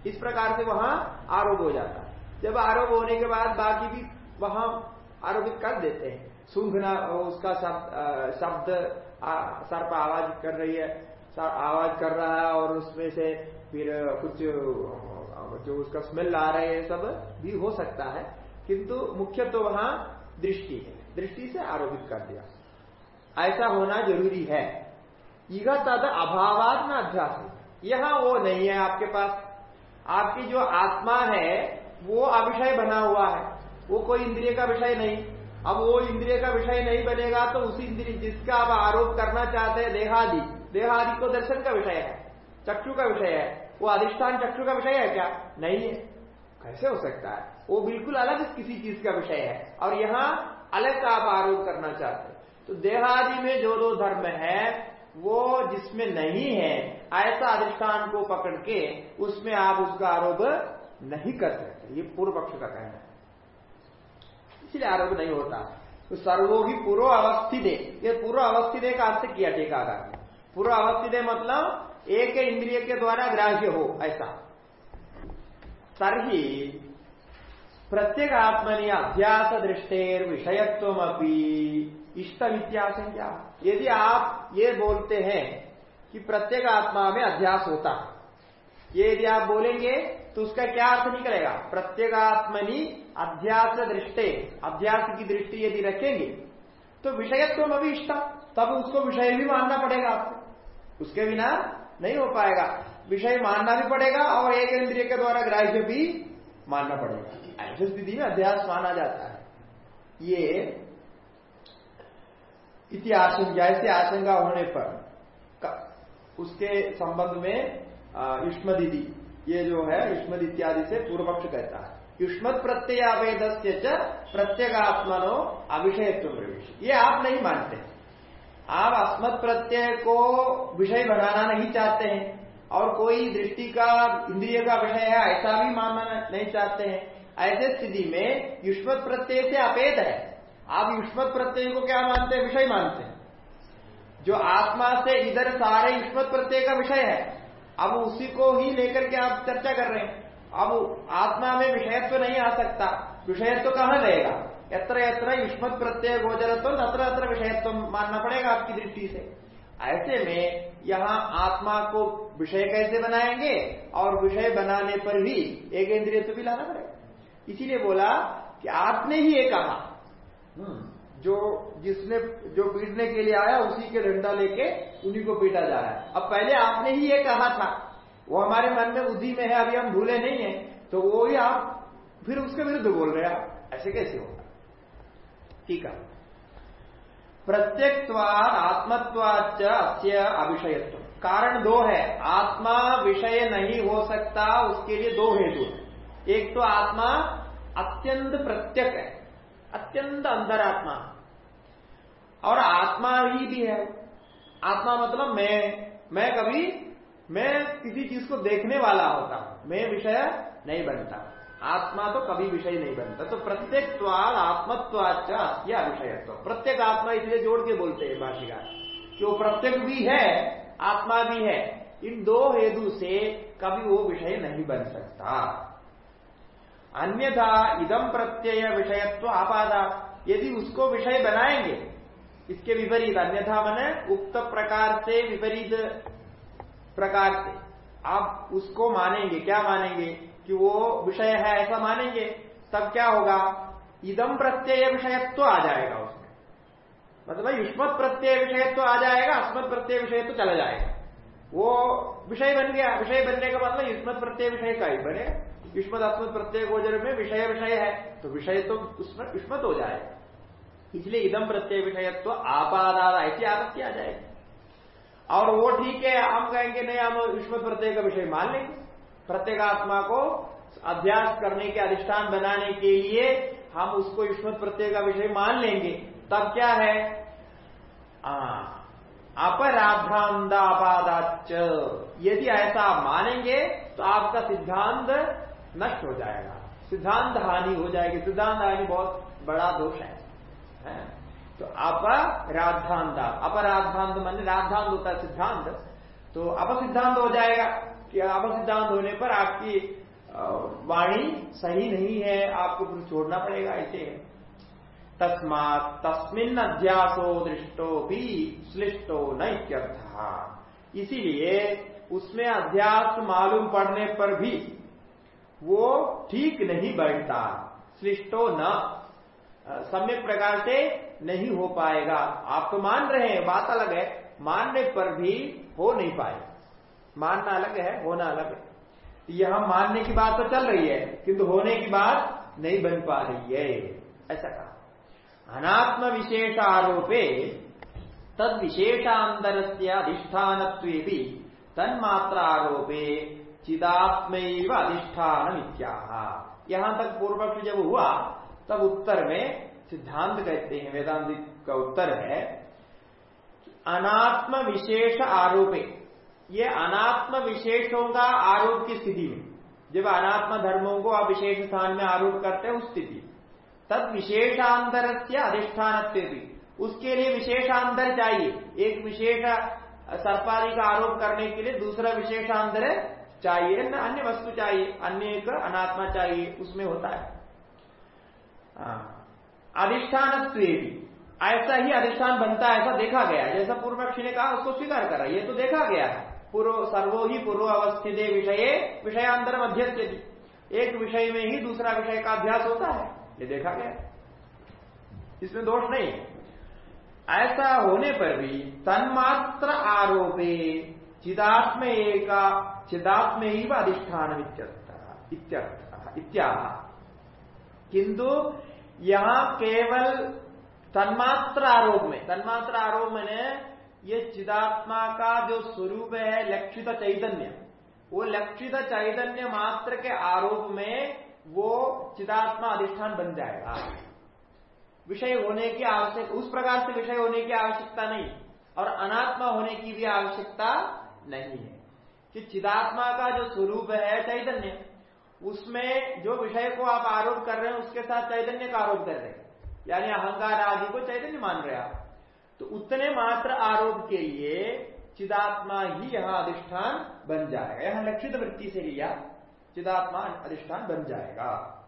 इस प्रकार से वहाँ आरोप हो जाता। जब आरोप होने के बाद बाकी भी वहाँ आरोपित कर देते हैं। सूंघना उसका शब्द सर्प आवाज़ कर रही है। आवाज़ कर रहा है और उसमें से फिर कुछ, जो उसका स्मेल आ रहे हैं सब भी हो सकता है। किंतु मुख्य तो वहाँ दृष्टि है। दृष्टि से आरोपित कर दिया। ऐसा होना ज़रूरी है। यह तद अभावात न अध्यास। यहाँ वो नहीं है आपके पास। आपकी जो आत्मा है, वो अविषय बना हुआ है। वो कोई इंद्रिय का विषय नहीं। अब वो इंद्रिय का विषय नहीं बनेगा तो उसी इंद्रिय जिसका आप आरोप करना चाहते हैं, देहादि। देहादि को दर्शन का विषय है, चक्षु का विषय है। वो अधिष्ठान चक्षु का विषय है क्या? नहीं है। कैसे हो सकता है? वो बिल्कुल अलग किसी चीज़ का विषय है। और यहाँ अलग का आप आरोप करना चाहते हैं। तो देहादि में जो दो धर्म है, वो जिसमें नहीं है ऐसा अधिष्ठान को पकड़ के उसमें आप उसका आरोप नहीं कर सकते। ये पूर्व पक्ष का कहना है। इसलिए आरोप नहीं होता। तो सर्वो ही पूर्व अवस्थित ये पूर्व अवस्थित का अर्थ किया टीकाकार पूर्व अवस्थित मतलब एक इंद्रिय के द्वारा ग्राह्य हो, ऐसा। तरही प्रत्येक आत्मनि अभ्यास दृष्टेर विषयत्व इष्ट क्या? यदि आप ये बोलते हैं कि प्रत्येक आत्मा में अध्यास होता है, ये यदि आप बोलेंगे तो उसका क्या अर्थ निकलेगा? प्रत्येगात्मनि अध्यास दृष्टे। अध्यास की दृष्टि यदि रखेंगे तो विषयत्व इष्ट तब उसको विषय भी मानना पड़ेगा आपको। उसके बिना नहीं हो पाएगा। विषय मानना भी पड़ेगा और एक इंद्रिय के द्वारा ग्राह्य भी मानना पड़ेगा। ऐसी स्थिति में अध्यास माना जाता है। ये इति आशंका ऐसी आशंका होने पर उसके संबंध में युष्म दीदी ये जो है, युष्मद इत्यादि से पूर्व पक्ष कहता है। युष्मत प्रत्यय अवेद प्रत्येगात्मनो अभिषयत्व प्रवेश ये आप नहीं मानते। आप अस्मत् प्रत्यय को विषय बनाना नहीं चाहते हैं और कोई दृष्टि का, इंद्रिय का विषय है, ऐसा भी मानना नहीं चाहते हैं। ऐसे स्थिति में युष्मत प्रत्यय से अपेद है। आप युष्मत प्रत्यय को क्या मानते हैं? विषय मानते हैं। जो आत्मा से इधर सारे युष्मत प्रत्यय का विषय है अब उसी को ही लेकर के आप चर्चा कर रहे हैं। अब आत्मा में विषयत्व नहीं आ सकता। विषयत्व कहाँ रहेगा? यत्र यत्र युष्मत प्रत्यय गोचरत्व तत्र अत्र विषयत्व मानना पड़ेगा आपकी दृष्टि से। ऐसे में यहाँ आत्मा को विषय कैसे बनाएँगे? और विषय बनाने पर भी एक इंद्रिय तो भी लाना पड़ेगा। इसीलिए बोला कि आपने ही ये कहा। हम्म, जो जिसने, जो पीटने के लिए आया, उसी के डंडा लेके उन्हीं को पीटा जा रहा है। अब पहले आपने ही ये कहा था, वो हमारे मन में बुद्धि में है, अभी हम भूले नहीं है तो वो ही आप फिर उसके विरुद्ध बोल रहे आप ऐसे कैसे होगा? ठीक है। प्रत्यक्वाद आत्मत्वाच अस्य अविषयत्व कारण दो है, आत्मा विषय नहीं हो सकता, उसके लिए दो हेतु है। एक तो आत्मा अत्यंत प्रत्यक है, अत्यंत अंतरात्मा। और आत्मा ही भी है। आत्मा मतलब मैं। मैं कभी, मैं किसी चीज़ को देखने वाला होता हूँ। मैं विषय नहीं बनता। आत्मा तो कभी विषय नहीं बनता। तो प्रत्येक आत्मत्वाच या विषयत्व प्रत्येक आत्मा इसलिए जोड़ के बोलते हैं भाषिका कि वो प्रत्येक भी है, आत्मा भी है। इन दो हेतु से कभी वो विषय नहीं बन सकता। अन्यथा इदम प्रत्यय विषयत्व आपादा। यदि उसको विषय बनाएँगे इसके विपरीत, अन्यथा मने उक्त प्रकार से, विपरीत प्रकार से। आप उसको मानेंगे, क्या मानेंगे? कि वो विषय है, ऐसा मानेंगे, तब क्या होगा? इदम प्रत्यय विषयत्व तो आ जाएगा उसमें। मतलब युष्मत प्रत्यय विषयत्व तो आ जाएगा अस्मत प्रत्यय विषय तो चला जाएगा। वो विषय बन गया, विषय बनने का मतलब युष्मत प्रत्यय विषय का ही बने। युष्मत अस्मत प्रत्यय, गोचर में विषय विषय है। तो विषय तो उसमें युष्मत हो जाएगा। इसलिए इदम प्रत्यय विषयत्व तो आपादाद ऐसी आपत्ति आ जाएगी। और वो ठीक है हम कहेंगे नहीं हम विश्व प्रत्यय का विषय मान लेंगे। प्रत्येक आत्मा को अभ्यास करने के अधिष्ठान बनाने के लिए हम उसको ईश्वर प्रत्यय का विषय मान लेंगे। तब क्या है? अपराधांदापादाच यदि ऐसा मानेंगे तो आपका सिद्धांत नष्ट हो जाएगा। सिद्धांत हानि हो जाएगी। सिद्धांत हानि बहुत बड़ा दोष है, है? तो अपराधांत अपराधांत मान राधांत होता है सिद्धांत। तो अपसिद्धांत हो जाएगा कि अपसिद्धांत होने पर आपकी वाणी सही नहीं है, आपको फिर छोड़ना पड़ेगा ऐसे। तस्मात तस्मिन अध्यासो दृष्टो भी श्लिष्टो न इसीलिए उसमें अध्यास मालूम पड़ने पर भी वो ठीक नहीं बैठता श्लिष्टो न। सम्यक प्रकार से नहीं हो पाएगा। आप तो मान रहे हैं, बात अलग है। मानने पर भी हो नहीं पाए। मानना अलग है, होना अलग है। यहाँ मानने की बात तो चल रही है, किंतु होने की बात नहीं बन पा रही है। ऐसा कहा। अनात्म विशेष आरोपे तद विशेषांतर से अधिष्ठान तन्मात्र आरोपे चिदात्म अधिष्ठान यहाँ तक पूर्व पक्ष जब हुआ तब उत्तर में सिद्धांत कहते हैं, वेदांत का उत्तर है, अनात्म विशेष आरोपे। ये अनात्म विशेषों का आरोप की स्थिति में। जब अनात्म धर्मों को आप विशेष स्थान में आरोप करते हैं, उस स्थिति तद विशेषांतर से अधिष्ठान उसके लिए विशेषांतर चाहिए। एक विशेष सर्पादी का आरोप करने के लिए दूसरा विशेषांतर चाहिए, अन्य वस्तु चाहिए, अन्य एक अनात्मा चाहिए, उसमें होता हाँ। अधिष्ठान ऐसा ही अधिष्ठान बनता है, ऐसा देखा गया जैसा पूर्व पक्षी ने कहा, उसको स्वीकार करा। ये तो देखा गया है। पूर्व, सर्वो ही पूर्व अवस्थित विषय विषयांतर मध्य एक विषय में ही दूसरा विषय का अभ्यास होता है। ये देखा गया इसमें दोष नहीं ऐसा होने पर भी तन्मात्र आरोपे चिदात्म एक, चिदात्म ही अधिष्ठान इत्यर्थ इत्या किंतु यहाँ केवल तन्मात्र आरोप में, तन्मात्र आरोप में ये चिदात्मा का जो स्वरूप है, लक्षित चैतन्य, वो लक्षित चैतन्य मात्र के आरोप में वो चिदात्मा अधिष्ठान बन जाएगा। विषय होने की आवश्यक, उस प्रकार से विषय होने की आवश्यकता नहीं, और अनात्मा होने की भी आवश्यकता नहीं है। कि चिदात्मा का जो स्वरूप है, चैतन्य उसमें जो विषय को आप आरोप कर रहे हैं, उसके साथ चैतन्य का आरोप कर रहे हैं। यानी अहंकार आदि को चैतन्य मान रहे आप। तो उतने मात्र आरोप के लिए चिदात्मा ही यहाँ अधिष्ठान बन जाएगा। यहाँ लक्षित वृत्ति से लिया चिदात्मा अधिष्ठान बन जाएगा।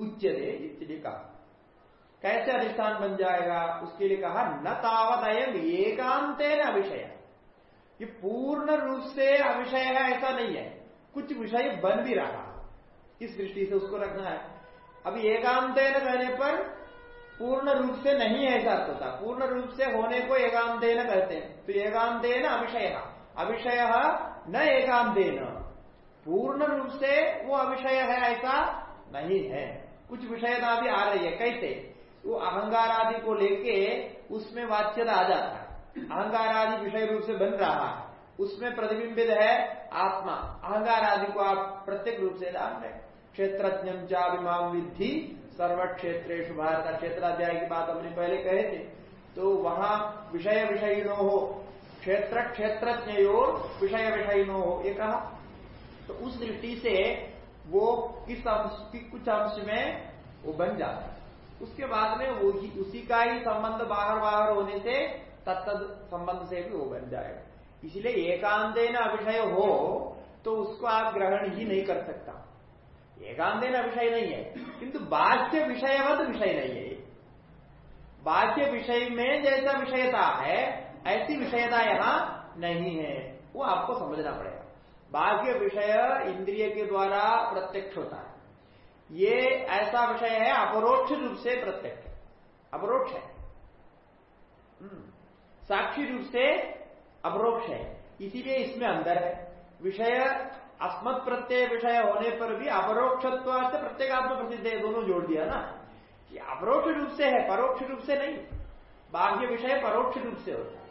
उच्च दे इत्यादि कहा। कैसे अधिष्ठान बन जाएगा? उसके लिए कहा, न तावत अयम एकांत न ये पूर्ण रूप से अविषय है, ऐसा नहीं है। कुछ विषय बन भी रहा। इस दृष्टि से उसको रखना है? अभी एकांत कहने पर पूर्ण रूप से नहीं है ऐसा अर्थ होता। पूर्ण रूप से होने को एकांत कहते हैं। तो एकांत न अविषय। अविषय न एकांत पूर्ण रूप से वो अविषय है ऐसा नहीं है। कुछ विषयता भी आ रही है। कैसे? वो अहंगार आदि को लेके उसमें वाच्यता आ जाता है। अहंकार आदि विषय रूप से बन रहा है। उसमें प्रतिबिंबित है आत्मा। अहंकार आदि को आप प्रत्येक रूप से जान रहे। क्षेत्रज्ञ चाभिमाम विधि सर्व क्षेत्र भारत क्षेत्राध्याय की बात हमने पहले कहे थे। तो वहाँ विषय विषयिनो हो क्षेत्र क्षेत्रज्ञ विषय विषयिनो हो ये कहा? तो उस दृष्टि से वो किस अंश, की कुछ अंश में वो बन जाता है। उसके बाद में वो ही, उसी का ही संबंध बाहर बाहर होने से तत्त संबंध से भी वो बन जाएगा। इसलिए एकांतेन अविषय हो तो उसको आप ग्रहण ही नहीं कर सकता। एकांतेन विषय नहीं है। किंतु बाह्य विषयवत विषय नहीं है बाह्य विषय में जैसा विषयता है, ऐसी विषयता यहाँ नहीं है। वो आपको समझना पड़ेगा। बाह्य विषय इंद्रिय के द्वारा प्रत्यक्ष होता है। ये ऐसा विषय है, अपरोक्ष रूप से प्रत्यक्ष अपरोक्ष है। हम्म। साक्षी रूप से अपरोक्ष है। इसीलिए इसमें अंदर है। विषय अस्मत् प्रत्यय विषय होने पर भी अपरोक्षत्व से प्रत्येगात्म प्रसिद्ध दोनों जोड़ दिया ना? कि अपरोक्ष रूप से है, परोक्ष रूप से नहीं। बाह्य विषय परोक्ष रूप से होता है।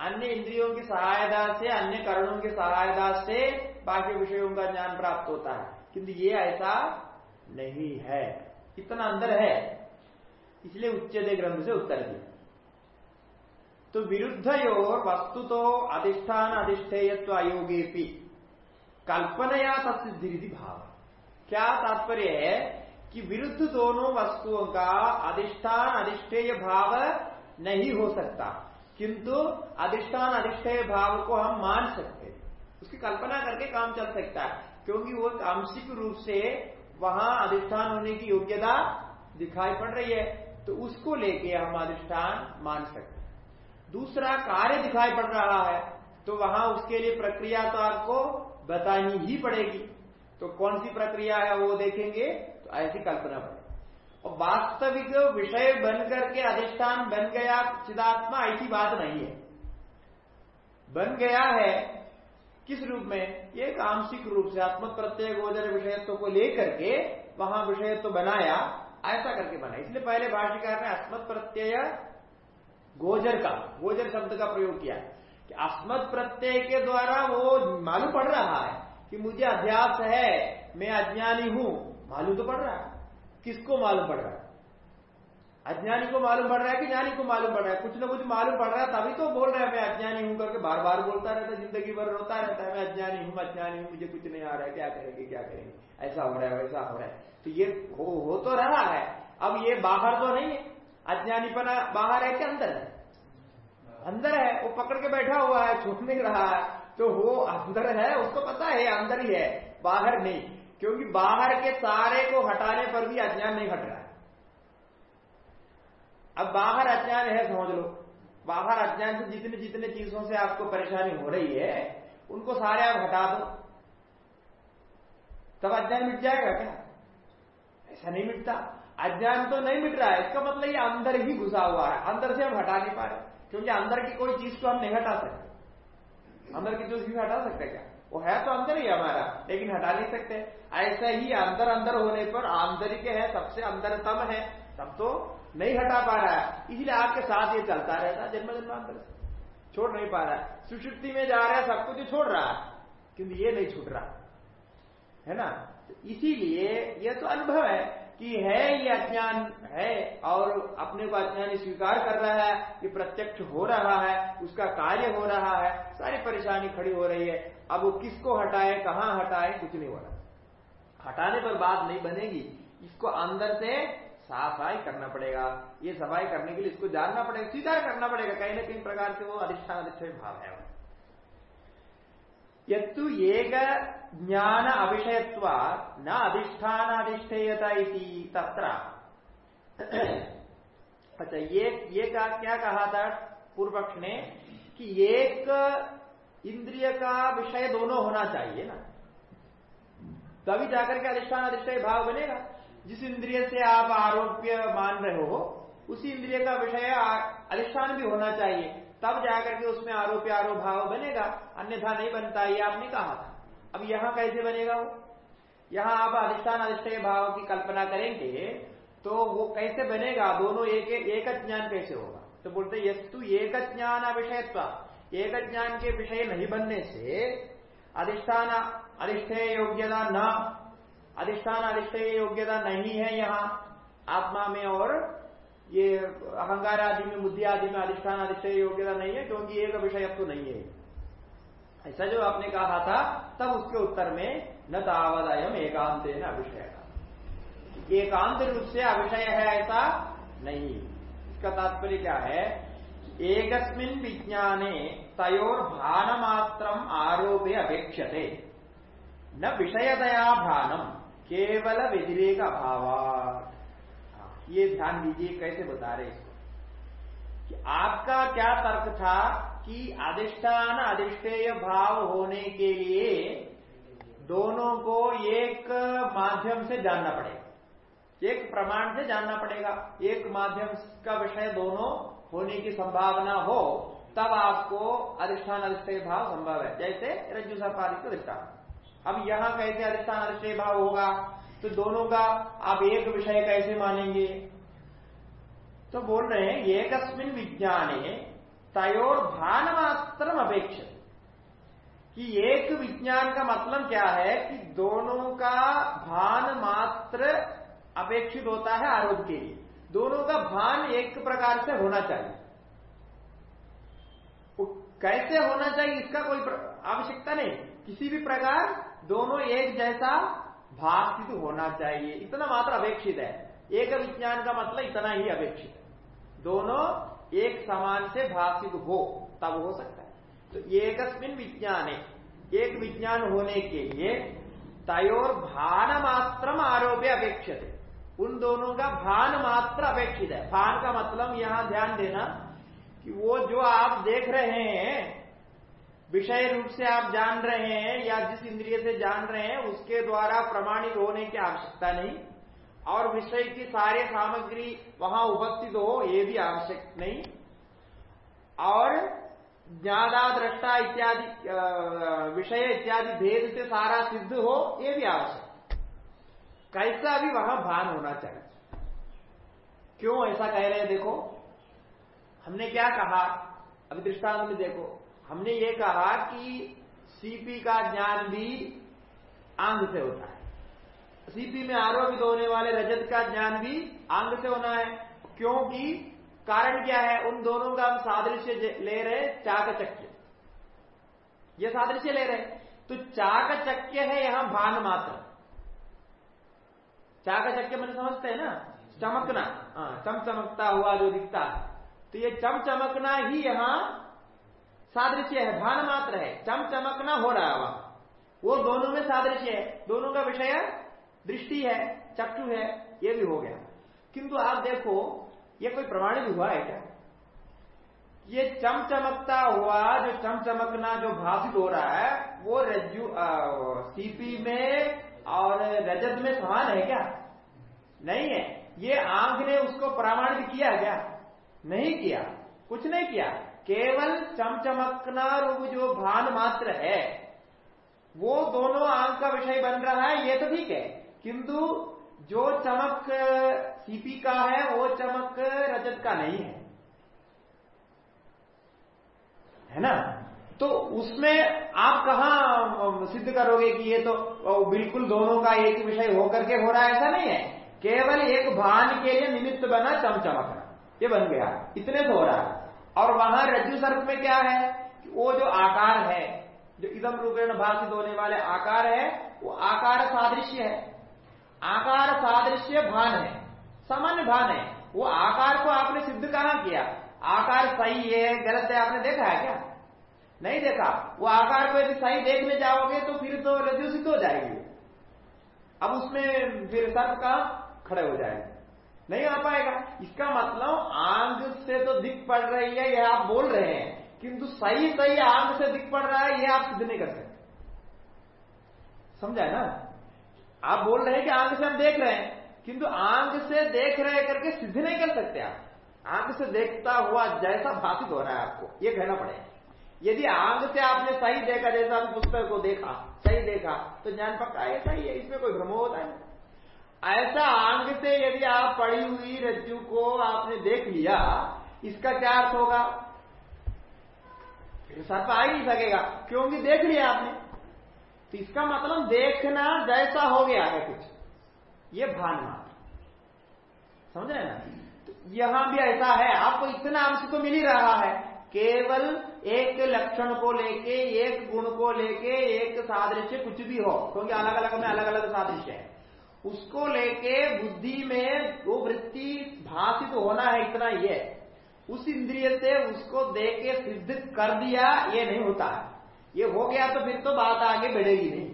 अन्य इंद्रियों की सहायता से, अन्य करणों की सहायता से बाह्य विषयों का ज्ञान प्राप्त होता है। किंतु ये ऐसा नहीं है। इतना अंदर है। इसलिए उच्चदे ग्रंथ से उत्तर दिया। तो विरुद्ध और वस्तु तो अधिष्ठान अधिष्ठेयत्व अयोगे भी कल्पनया तत्सिद्धि भाव। क्या तात्पर्य है कि विरुद्ध दोनों वस्तुओं का अधिष्ठान अधिष्ठेय भाव नहीं हो सकता? किंतु अधिष्ठान अधिष्ठेय भाव को हम मान सकते उसकी कल्पना करके काम चल सकता है, क्योंकि वो आंशिक रूप से वहाँ अधिष्ठान होने की योग्यता दिखाई पड़ रही है तो उसको लेके हम अधिष्ठान मान सकते दूसरा कार्य दिखाई पड़ रहा है तो वहाँ उसके लिए प्रक्रिया तो आपको बतानी ही पड़ेगी। तो कौन सी प्रक्रिया है वो देखेंगे तो ऐसी कल्पना पड़ेगी और वास्तविक विषय बन करके अधिष्ठान बन गया, चिदात्मा, ऐसी बात नहीं है। बन गया है, किस रूप में? एक आंशिक रूप से आत्म प्रत्यय गोचर विषयत्व को लेकर के वहाँ विषयत्व बनाया, ऐसा करके बना। इसलिए पहले भाष्यकार ने अस्मत् प्रत्यय गोजर का गोजर शब्द का प्रयोग किया। कि अस्मत् प्रत्यय के द्वारा वो मालूम पड़ रहा है कि मुझे अध्यास है मैं अज्ञानी हूँ। मालूम तो पड़ रहा है। किसको मालूम पड़ रहा है? अज्ञानी को मालूम पड़ रहा है कि ज्ञानी को मालूम पड़ रहा है? कुछ ना कुछ मालूम पड़ रहा है तभी तो बोल रहा है मैं अज्ञानी हूँ करके बार बार बोलता रहता है ज़िंदगी भर रोता रहता है मैं अज्ञानी हूँ अज्ञानी हूँ मुझे कुछ नहीं आ रहा है क्या करेंगे क्या करेंगे? ऐसा हो रहा है वैसा हो रहा है। तो ये हो, हो तो रहा है। अब ये बाहर तो नहीं है। अज्ञानीपना बाहर है कि अंदर है? अंदर पकड़ के बैठा हुआ है छूट नहीं रहा है। तो वो अंदर है, उसको पता है, अंदर ही है, बाहर नहीं। क्योंकि बाहर के सारे को हटाने पर भी अज्ञान नहीं हट रहा है। अब बाहर अज्ञान है, समझ लो। बाहर अज्ञान से जितने जितने चीज़ों से आपको परेशानी हो रही है, उनको सारे आप हटा दो। तब अज्ञान मिट जाएगा क्या? ऐसा नहीं मिटता। अज्ञान तो नहीं मिट रहा है, इसका मतलब ये अंदर ही घुसा हुआ है। अंदर से हम हटा नहीं पा रहे। क्योंकि अंदर की कोई चीज़ को हम नहीं हटा सकते। अंदर की चीज़ हटा सकते क्या? वो है तो अंदर ही हमारा, लेकिन हटा नहीं सकते। ऐसा ही अंदर अंदर होने पर आंतरिक है, सबसे अंदरतम है, तब तो नहीं हटा पा रहा है। इसलिए आपके साथ ये चलता रहता है जन्म जन्मांतर से। छोड़ नहीं पा रहा है। सुषुप्ति में जा रहा है, सब कुछ छोड़ रहा है, किंतु ये नहीं छूट रहा। है ना? तो इसीलिए यह तो अनुभव है। कि है ये अज्ञान है और अपने को अज्ञानी स्वीकार कर रहा है, ये प्रत्यक्ष हो रहा है, उसका कार्य हो रहा है, सारी परेशानी खड़ी हो रही है। अब वो किसको हटाए, कहाँ हटाए, कुछ नहीं हो रहा हटाने पर बात नहीं बनेगी। इसको अंदर से सफ़ाई करना पड़ेगा। ये सफ़ाई करने के लिए इसको जानना पड़ेगा, स्वीकार करना पड़ेगा। कहीं ना कहीं प्रकार से वो अधिष्ठान अधिष्ठा भाव है यू एक ज्ञान अविषयत्व न अधिष्ठान अधिष्ठेयता तत्र। अच्छा ये ये का क्या कहा था पूर्व पक्ष ने कि एक इंद्रिय का विषय दोनों होना चाहिए ना। तभी जाकर के अधिष्ठान अधिष्ठय भाव बनेगा। जिस इंद्रिय से आप आरोप्य मान रहे हो, उसी इंद्रिय का विषय अधिष्ठान भी होना चाहिए। तब जाकर के उसमें आरोप्य आरोप भाव बनेगा, अन्यथा नहीं बनता, ये आपने कहा था। अब यहाँ कैसे बनेगा वो? यहाँ आप अधिष्ठान अधिष्ठय भाव की कल्पना करेंगे तो वो कैसे बनेगा? दोनों एक एक ज्ञान कैसे होगा? तो बोलते यस्तु एक ज्ञान विषयत्व एक ज्ञान के विषय नहीं बनने से अधिष्ठान अधिष्ठेय योग्यता न, अधिष्ठान अधिष्ठेय योग्यता नहीं है यहाँ आत्मा में और ये अहंगार आदि में, बुद्धि आदि में, अधिष्ठान अधिष्ठेय योग्यता नहीं है, क्योंकि एक विषय तो नहीं है। ऐसा जो आपने कहा था, तब उसके उत्तर में न तावदयम एकांत न अभिषय एकांत रूप से अभिषय है ऐसा नहीं। इसका तात्पर्य क्या है? एकस्मिन विज्ञाने तयोर भानमात्र आरोपे अपेक्षते। न विषयतया भानम, केवल व्यतिरेक अभाव ये ध्यान दीजिए, कैसे बता रहे इसको? कि आपका क्या तर्क था कि अधिष्ठान, अधिष्ठेय भाव होने के लिए दोनों को एक माध्यम से जानना पड़ेगा। एक प्रमाण से जानना पड़ेगा। एक माध्यम का विषय दोनों होने की संभावना हो, तब आपको अधिष्ठान, अधिष्ठेय भाव संभव है। जैसे रज्जु सर्पादित्य अधिष्ठान। अब यहाँ कैसे अधिष्ठान, अधिष्ठेय भाव होगा? तो दोनों का आप एक विषय कैसे मानेंगे? तो बोल रहे हैं, एकस्मिन विज्ञाने तयोर भान मात्र अपेक्षित कि एक विज्ञान का मतलब क्या है कि दोनों का भान मात्र अपेक्षित होता है आरोप के लिए। दोनों का भान एक प्रकार से होना चाहिए। कैसे होना चाहिए इसका कोई आवश्यकता नहीं। किसी भी प्रकार दोनों एक जैसा भाषित होना चाहिए। इतना मात्र अपेक्षित है। एक विज्ञान का मतलब इतना ही अपेक्षित है। दोनों एक समान से भाषित हो, तब हो सकता है। तो एकस्मिन विज्ञान, एक विज्ञान होने के लिए तयोर भान मात्र आरोप्य अपेक्षित। है उन दोनों का भान मात्र अपेक्षित है। भान का मतलब यहाँ ध्यान देना कि वो जो आप देख रहे हैं विषय रूप से आप जान रहे हैं या जिस इंद्रिय से जान रहे हैं, उसके द्वारा प्रमाणित होने की आवश्यकता नहीं। और विषय की सारे सामग्री वहाँ उपस्थित हो, ये भी आवश्यक नहीं। और ज़्यादा दृष्टा इत्यादि विषय इत्यादि भेद से सारा सिद्ध हो, ये भी आवश्यक। कैसा भी वहाँ भान होना चाहिए। क्यों ऐसा कह रहे हैं, देखो, हमने क्या कहा? अभी दृष्टांत में देखो। हमने ये कहा कि सीपी का ज्ञान भी आंग से होता है। सीपी में आरोपित होने वाले रजत का ज्ञान भी आंग से होना है, क्योंकि कारण क्या है? उन दोनों का हम सादृश्य ले रहे चाकचक्य। ये सादृश्य ले रहे तो चाकचक्य है यहाँ भान मात्र। चाकचक्य मैंने समझते हैं ना? चमकना। हाँ चम चमकता हुआ जो दिखता तो ये चम चमकना ही यहाँ सादृश्य है, भान मात्र है चम चमकना हो रहा वहाँ। वो दोनों में सादृश्य है, दोनों का विषय दृष्टि है, चक्षु है, ये भी हो गया। किंतु आप देखो, ये कोई प्रमाणित हुआ है क्या? ये चम चमकता हुआ, जो चम चमकना जो भाषित हो रहा है, वो रज्जु सीपी में और रजत में समान है क्या? नहीं है। ये आँख ने उसको प्रमाणित किया क्या? नहीं किया। कुछ नहीं किया। केवल चमचमकना रूप जो भान मात्र है। वो दोनों आँख का विषय बन रहा है, ये तो ठीक है। किंतु जो चमक सीपी का है, वो चमक रजत का नहीं है। है ना? तो उसमें आप कहा सिद्ध करोगे कि ये तो बिल्कुल दोनों का एक विषय होकर के हो रहा है? ऐसा नहीं है। केवल एक भान के लिए निमित्त बना चमचमकना ये बन गया। इतने से हो रहा है। और वहाँ रज्जु सर्प में क्या है? कि वो जो आकार है, जो इदम रूपेण भाषित होने वाले आकार है, वो आकार सादृश्य है। आकार सादृश्य भान है, सामान्य भान है। वो आकार को आपने सिद्ध कहाँ किया? आकार सही है, गलत है, आपने देखा है क्या? नहीं देखा। वो आकार को यदि सही देखने जाओगे तो फिर तो रज्जु सिद्ध हो जाएगी। अब उसमें फिर सर्प का खड़े हो जाएँगे। नहीं आ पाएगा। इसका मतलब आंग से तो दिख पड़ रही है, यह आप बोल रहे हैं। किंतु सही सही आंग से दिख पड़ रहा है, यह आप सिद्ध नहीं कर सकते। समझा ना? आप बोल रहे हैं कि आंग से हम देख रहे हैं, किंतु आंग से देख रहे करके सिद्ध नहीं कर सकते आप। आंग से देखता हुआ जैसा भाषित हो रहा है आपको, ये कहना पड़ेगा। यदि आंग से आपने सही देखा, जैसा पुस्तक को देखा, सही देखा तो ज्ञान पक्का ही है, इसमें कोई भ्रम होता है ऐसा आंग से यदि आप पड़ी हुई रज्जु को आपने देख लिया, इसका क्या अर्थ होगा? फिर सर्प आ ही नहीं सकेगा। क्योंकि देख लिया आपने। तो इसका मतलब देखना जैसा हो गया है कुछ। ये भान मात्र। समझ रहे ना? तो यहाँ भी ऐसा है। आपको इतना अंश तो मिल ही रहा है। केवल एक लक्षण को लेके, एक गुण को लेके, एक सादृश्य कुछ भी हो, क्योंकि अलग अलग में अलग अलग सादृश्य है। उसको लेके बुद्धि में वो वृत्ति भाषित होना है इतना ही है। उस इंद्रिय से उसको दे के सिद्ध कर दिया, ये नहीं होता है। ये हो गया तो फिर तो बात आगे बढ़ेगी नहीं।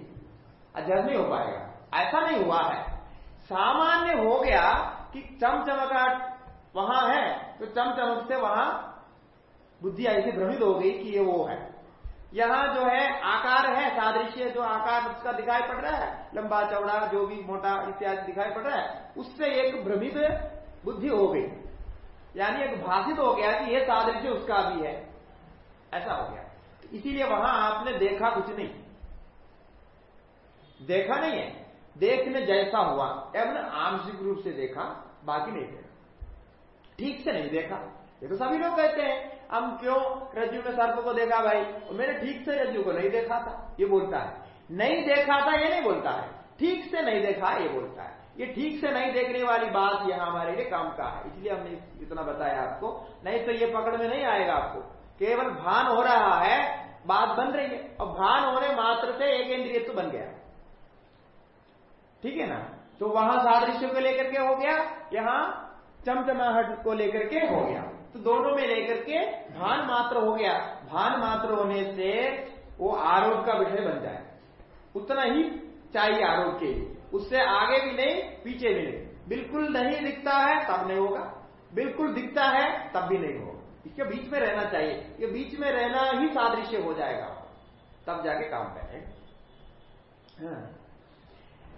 अध्ययन नहीं हो पाएगा। ऐसा नहीं हुआ है। सामान्य हो गया कि चमचमकाट वहाँ है तो चमचमक से वहाँ बुद्धि ऐसी भ्रमित हो गई कि ये वो है। यहाँ जो है, आकार है, सादृश्य जो आकार उसका दिखाई पड़ रहा है, लंबा, चौड़ा, जो भी मोटा इत्यादि दिखाई पड़ रहा है, उससे एक भ्रमित बुद्धि हो गई। यानी एक भाषित हो गया कि यह सादृश्य उसका भी है। ऐसा हो गया। तो इसीलिए वहाँ आपने देखा कुछ नहीं। देखा नहीं है। देखने जैसा हुआ। एवं आंशिक रूप से देखा, बाकी नहीं देखा। ठीक से नहीं देखा। ये तो सभी लोग कहते हैं, हम क्यों रज्जु में सर्प को देखा भाई? मैंने ठीक से रज्जु को नहीं देखा था, ये बोलता है। नहीं देखा था, ये नहीं बोलता है। ठीक से नहीं देखा, ये बोलता है। ये ठीक से नहीं देखने वाली बात यहाँ हमारे लिए काम का है। इसलिए हमने इतना बताया आपको। नहीं तो ये पकड़ में नहीं आएगा आपको। केवल भान हो रहा है, बात बन रही है। और भान होने मात्र से एक इंद्रिय तो बन गया। ठीक है ना? तो वहाँ सादृश्य को लेकर के हो गया, यहाँ चमचमाहट को लेकर के हो गया। तो दोनों में लेकर के भान मात्र हो गया। भान मात्र होने से वो आरोप का विषय बन जाए। उतना ही चाहिए आरोप के लिए। उससे आगे भी नहीं, पीछे भी नहीं। बिल्कुल नहीं दिखता है, तब नहीं होगा। बिल्कुल दिखता है, तब भी नहीं होगा। इसके बीच में रहना चाहिए। ये बीच में रहना ही सादृश्य हो जाएगा। तब जाके काम करें हाँ।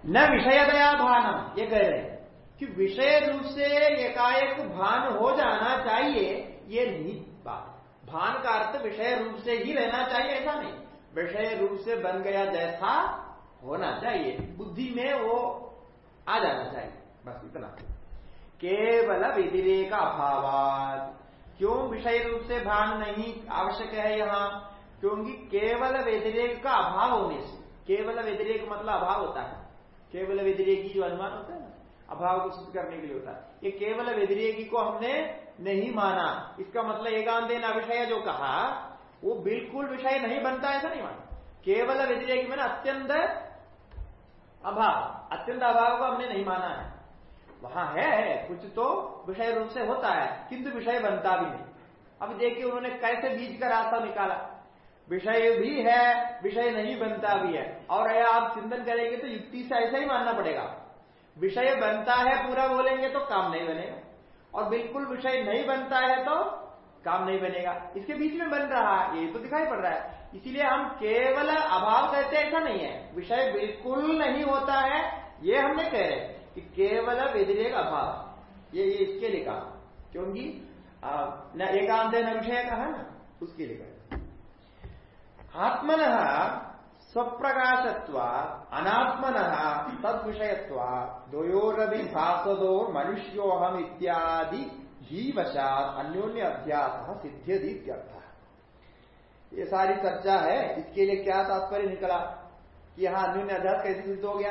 न विषय दया भानम, ये कह रहे हैं। कि विषय रूप से एकाएक भान हो जाना चाहिए, ये नहीं बात। भान का अर्थ विषय रूप से ही रहना चाहिए, ऐसा नहीं। विषय रूप से बन गया जैसा होना चाहिए। बुद्धि में वो आ जाना चाहिए। बस इतना। केवल व्यतिरेक अभाव क्यों विषय रूप से भान नहीं आवश्यक है यहाँ? क्योंकि केवल व्यतिरेक का अभाव होने से केवल व्यतिरेक मतलब अभाव होता है। केवल व्यतिरेकी जो अनुमान होता है अभाव को सिद्ध करने के लिए होता है। ये केवल व्यतिरेकी को हमने नहीं माना। इसका मतलब एकांतेन विषय जो कहा, वो बिल्कुल विषय नहीं बनता, ऐसा नहीं माना। केवल व्यतिरेकी मैंने अत्यंत अभाव अत्यंत अभाव को हमने नहीं माना है। वहाँ है, कुछ तो विषय रूप से होता है, किंतु विषय बनता भी नहीं। अब देखिए उन्होंने कैसे बीज का रास्ता निकाला। विषय भी है, विषय नहीं बनता भी है। और आप चिंतन करेंगे तो युक्ति से ऐसा ही मानना पड़ेगा। विषय बनता है पूरा बोलेंगे तो काम नहीं बनेगा। और बिल्कुल विषय नहीं बनता है तो काम नहीं बनेगा। इसके बीच में बन रहा है ये तो दिखाई पड़ रहा है। इसीलिए हम केवल अभाव कहते ऐसा नहीं है। विषय बिल्कुल नहीं होता है ये हम नहीं कह रहे कि केवल व्यतिरेक अभाव। ये, ये इसके लिए कहा। क्योंकि एकांत न विषय कहा ना? उसके लिए कहा। आत्मन स्वप्रकाशत्व अनात्मन तद विषयत्व द्वयोरभि भाषदोर मनुष्योहम इत्यादि जीवशात अन्योन्य अध्यास सिद्ध्यदीत्यर्थ ये सारी चर्चा है, इसके लिए क्या तात्पर्य निकला? कि यहाँ अन्योन्य अध्यास कैसे सिद्ध हो गया?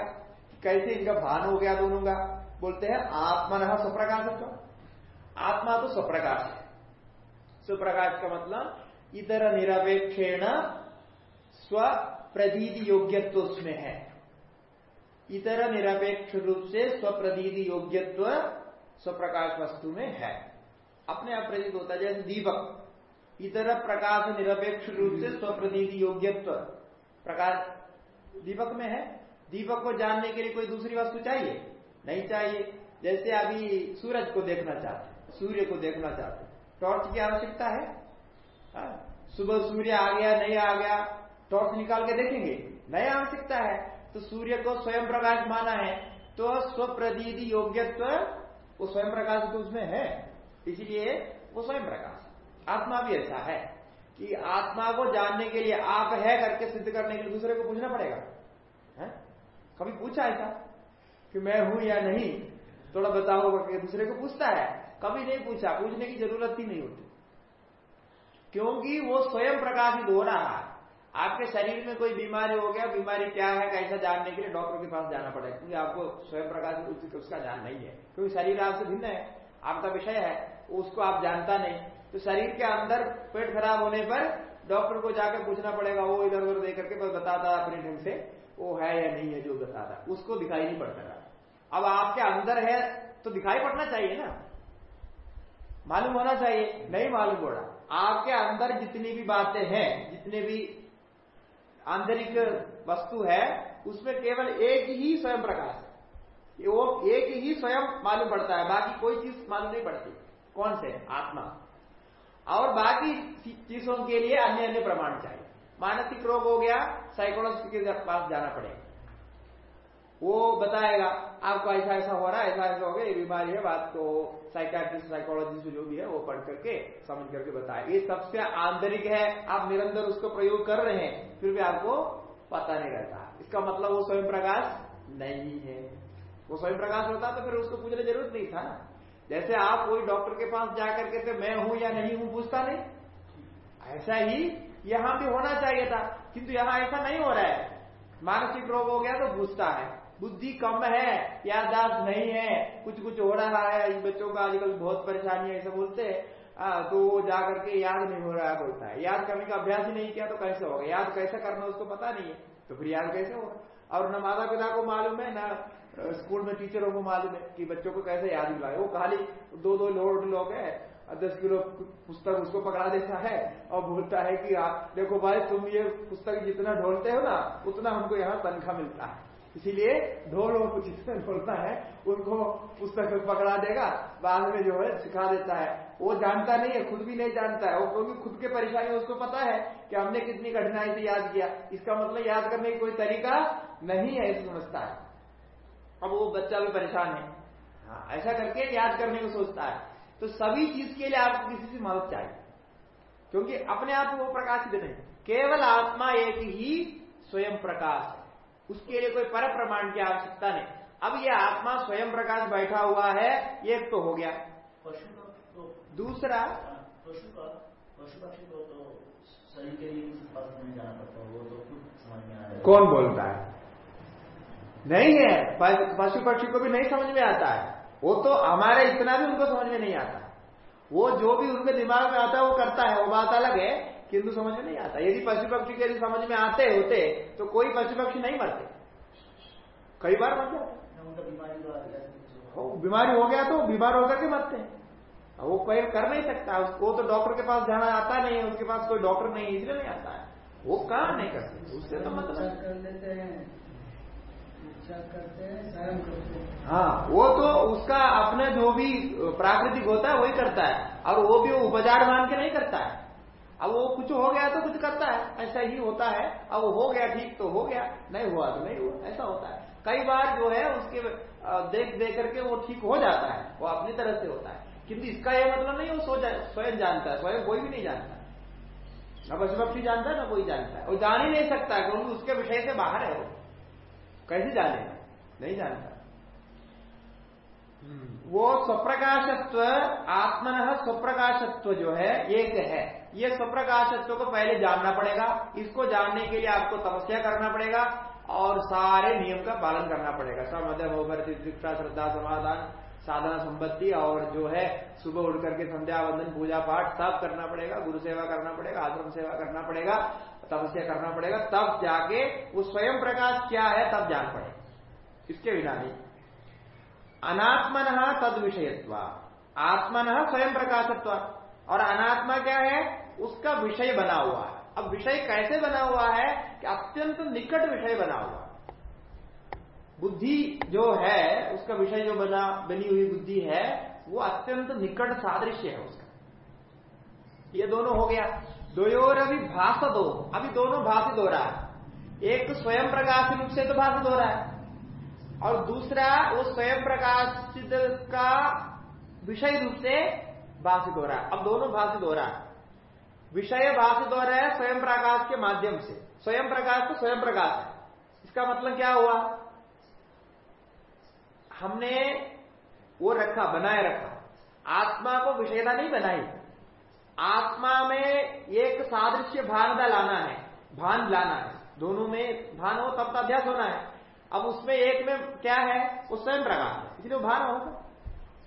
कैसे इनका भान हो गया दोनों का? बोलते हैं, आत्मन स्वप्रकाशत्व। आत्मा तो स्वप्रकाश है। स्वप्रकाश का मतलब इतर निरपेक्षेण स्व प्रदीति योग्यत्व उसमें है। इतर निरपेक्ष रूप से स्वप्रदीति योग्यत्व स्वप्रकाश वस्तु में है। अपने आप प्रतीत होता है जैसे दीपक। इतर प्रकाश निरपेक्ष रूप से स्वप्रदीति योग्यत्व प्रकाश दीपक में है। दीपक को जानने के लिए कोई दूसरी वस्तु चाहिए? नहीं चाहिए। जैसे अभी सूरज को देखना चाहते सूर्य को देखना चाहते टॉर्च की आवश्यकता है? हाँ, सुबह सूर्य आ गया नहीं आ गया टॉर्च निकाल के देखेंगे। नया आवश्यकता है। तो सूर्य को स्वयं प्रकाश माना है। तो स्वप्रदीति योग्यत्व वो स्वयं प्रकाश तो उसमें है। इसलिए वो स्वयं प्रकाश। आत्मा भी ऐसा है कि आत्मा को जानने के लिए आप है करके सिद्ध करने के लिए दूसरे को पूछना पड़ेगा। है? कभी पूछा ऐसा? कि मैं हूँ या नहीं? थोड़ा बताओ करके दूसरे को पूछता है। कभी नहीं पूछा। पूछने की ज़रूरत ही नहीं होती। क्योंकि वो स्वयं प्रकाशित हो रहा है। आपके शरीर में कोई बीमारी हो गया, बीमारी क्या है, कैसा जानने के लिए डॉक्टर के पास जाना पड़ेगा, क्योंकि आपको स्वयं प्रकाश उसका ज्ञान नहीं है। क्योंकि शरीर आपसे भिन्न है, आपका विषय है, उसको आप जानता नहीं। तो शरीर के अंदर पेट खराब होने पर डॉक्टर को जाकर पूछना पड़ेगा, वो इधर उधर देख करके बस बताता अपने ढंग से, वो है या नहीं है जो बताता उसको दिखाई नहीं पड़ता रहा अब आपके अंदर है तो दिखाई पड़ना चाहिए ना। मालूम होना चाहिए, नहीं मालूम पड़ा। आपके अंदर जितनी भी बातें हैं, जितने भी आंतरिक वस्तु है, उसमें केवल एक ही स्वयं प्रकाश है। वो एक ही स्वयं मालूम पड़ता है, बाकी कोई चीज़ मालूम नहीं पड़ती। कौन से? आत्मा। और बाकी चीज़ों के लिए अन्य अन्य प्रमाण चाहिए। मानसिक रोग हो गया साइकोलॉजिस्ट के पास जाना पड़ेगा। वो बताएगा, आपको ऐसा ऐसा हो रहा है, ऐसा ऐसा हो गया, ये बीमारी है, बात को साइकाट्रिस्ट साइकोलॉजिस्ट जो भी है, वो पढ़ करके, समझ करके बताए ये सबसे आंतरिक है, आप निरंतर उसको प्रयोग कर रहे हैं। फिर भी आपको पता नहीं रहता। इसका मतलब वो स्वयं प्रकाश नहीं है। वो स्वयं प्रकाश होता तो फिर उसको पूछने ज़रूरत नहीं था। ना जैसे आप कोई डॉक्टर के पास जाकर के मैं हूँ या नहीं हूँ? पूछता नहीं। ऐसा ही यहाँ भी होना चाहिए था। किंतु यहाँ ऐसा नहीं हो रहा है। मानसिक रोग हो गया तो पूछता है। बुद्धि कम है, याददाश्त नहीं है कुछ कुछ हो रहा है। इन बच्चों का आजकल बहुत परेशानी है, ऐसा बोलते हैं। तो वो जाकर के याद नहीं हो रहा है बोलता है। याद करने का अभ्यास ही नहीं किया तो कैसे होगा? याद कैसे करना उसको पता नहीं है। तो फिर याद कैसे होगा? और न माता पिता को मालूम है, न स्कूल में टीचरों को मालूम है कि बच्चों को कैसे याद दिलाए वो खाली दो दो लोड लोग है दस किलो पुस्तक उसको पकड़ा देता है और बोलता है कि आप, देखो भाई, तुम ये पुस्तक जितना ढोलते हो ना, उतना हमको यहाँ तनख्वाह मिलता है। इसीलिए ढोल को जिसने ढोलता है, उनको पुस्तक पकड़ा देगा, बाद में जो है सिखा देता है। वो जानता नहीं है, खुद भी नहीं जानता है। वो क्योंकि खुद के परेशानी उसको पता है कि हमने कितनी कठिनाई से याद किया। इसका मतलब याद करने की कोई तरीका नहीं है समझता है अब वो बच्चा भी परेशान है। हाँ ऐसा करके याद करने को सोचता है। तो सभी चीज़ के लिए आपको किसी से मदद चाहिए। क्योंकि अपने आप वो प्रकाशित नहीं। केवल आत्मा एक ही स्वयं प्रकाश उसके लिए कोई पर प्रमाण की आवश्यकता नहीं। अब ये आत्मा स्वयं प्रकाश बैठा हुआ है ये तो हो गया। तो दूसरा पशु का पशु पक्षी को तो शरीर के लिए नहीं जाना पड़ता वो तो समझ में आ कौन बोलता है? नहीं है। पशु पक्षी को भी नहीं समझ में आता है। वो तो हमारे इतना भी उनको समझ में नहीं आता। वो जो भी उनके दिमाग में आता है वो करता है। वो बात अलग है। किंतु समझ में नहीं आता। यदि पशु पक्षी के यदि समझ में आते होते तो कोई पशु पक्षी नहीं मरते। कई बार मर जाते। तो बीमारी हो गया तो बीमार होकर के मरते हैं। वो कोई कर नहीं सकता। उसको तो डॉक्टर के पास जाना आता नहीं है उसके पास कोई डॉक्टर नहीं इसलिए नहीं आता है। वो कहा नहीं कर सकते? उससे तो मतलब कर लेते करते हैं। हाँ वो तो उसका अपने जो भी प्राकृतिक होता है वही करता है। और वो भी वो उपचार मान के नहीं करता है। अब वो कुछ हो गया तो कुछ करता है। ऐसा ही होता है। अब वो हो गया ठीक तो हो गया। नहीं हुआ तो नहीं हुआ। ऐसा होता है। कई बार जो है उसके देख देख करके वो ठीक हो जाता है। वो अपनी तरह से होता है। किंतु इसका यह मतलब नहीं वो स्वयं जानता है। स्वयं कोई भी नहीं जानता। न पशु पक्षी जानता है ना कोई जानता है। वो जान ही नहीं सकता क्योंकि उसके विषय से बाहर है वो। कैसे जानेगा नहीं जानता। हम्म। वो स्वप्रकाशत्व आत्मन स्वप्रकाशत्व जो है एक है। ये स्वप्रकाशत्व को पहले जानना पड़ेगा, इसको जानने के लिए आपको तपस्या करना पड़ेगा और सारे नियम का पालन करना पड़ेगा। सब मध्यम शिक्षा श्रद्धा, समाधान, साधना, संपत्ति और जो है, सुबह उठ करके संध्या, वंदन, पूजा पाठ सब करना पड़ेगा, गुरु सेवा करना पड़ेगा, आश्रम सेवा करना पड़ेगा, तपस्या करना पड़ेगा, तब जाके वो स्वयं प्रकाश क्या है, तब जान पड़े। इसके बिना नहीं। अनात्मन तद विषयत्व आत्मन स्वयं प्रकाशत्व। और अनात्मा क्या है? उसका विषय बना हुआ है। अब विषय कैसे बना हुआ है कि अत्यंत निकट विषय बना हुआ बुद्धि जो है, उसका विषय जो बना, बनी हुई बुद्धि है, वो अत्यंत निकट सादृश्य है उसका। ये दोनों हो गया। दोयोर अभी भाष दो अभी दोनों भाषित हो रहा है। एक स्वयं प्रकाशित रूप से तो भाषित हो रहा है। और दूसरा, वो स्वयं प्रकाशित का विषय रूप से भाषित हो रहा है। अब दोनों भाषित हो रहा है। विषय भाषित हो रहा है स्वयं प्रकाश के माध्यम से। स्वयं प्रकाश तो स्वयं प्रकाश है। इसका मतलब क्या हुआ? हमने वो रखा, बनाए रखा। आत्मा को विषयता नहीं बनाई। आत्मा में एक सादृश्य भावना लाना है, भान लाना है। दोनों में भान हो, तब तो अभ्यास होना है। अब उसमें एक में क्या है? वो स्वयं प्रकाश है। इसलिए भान होगा।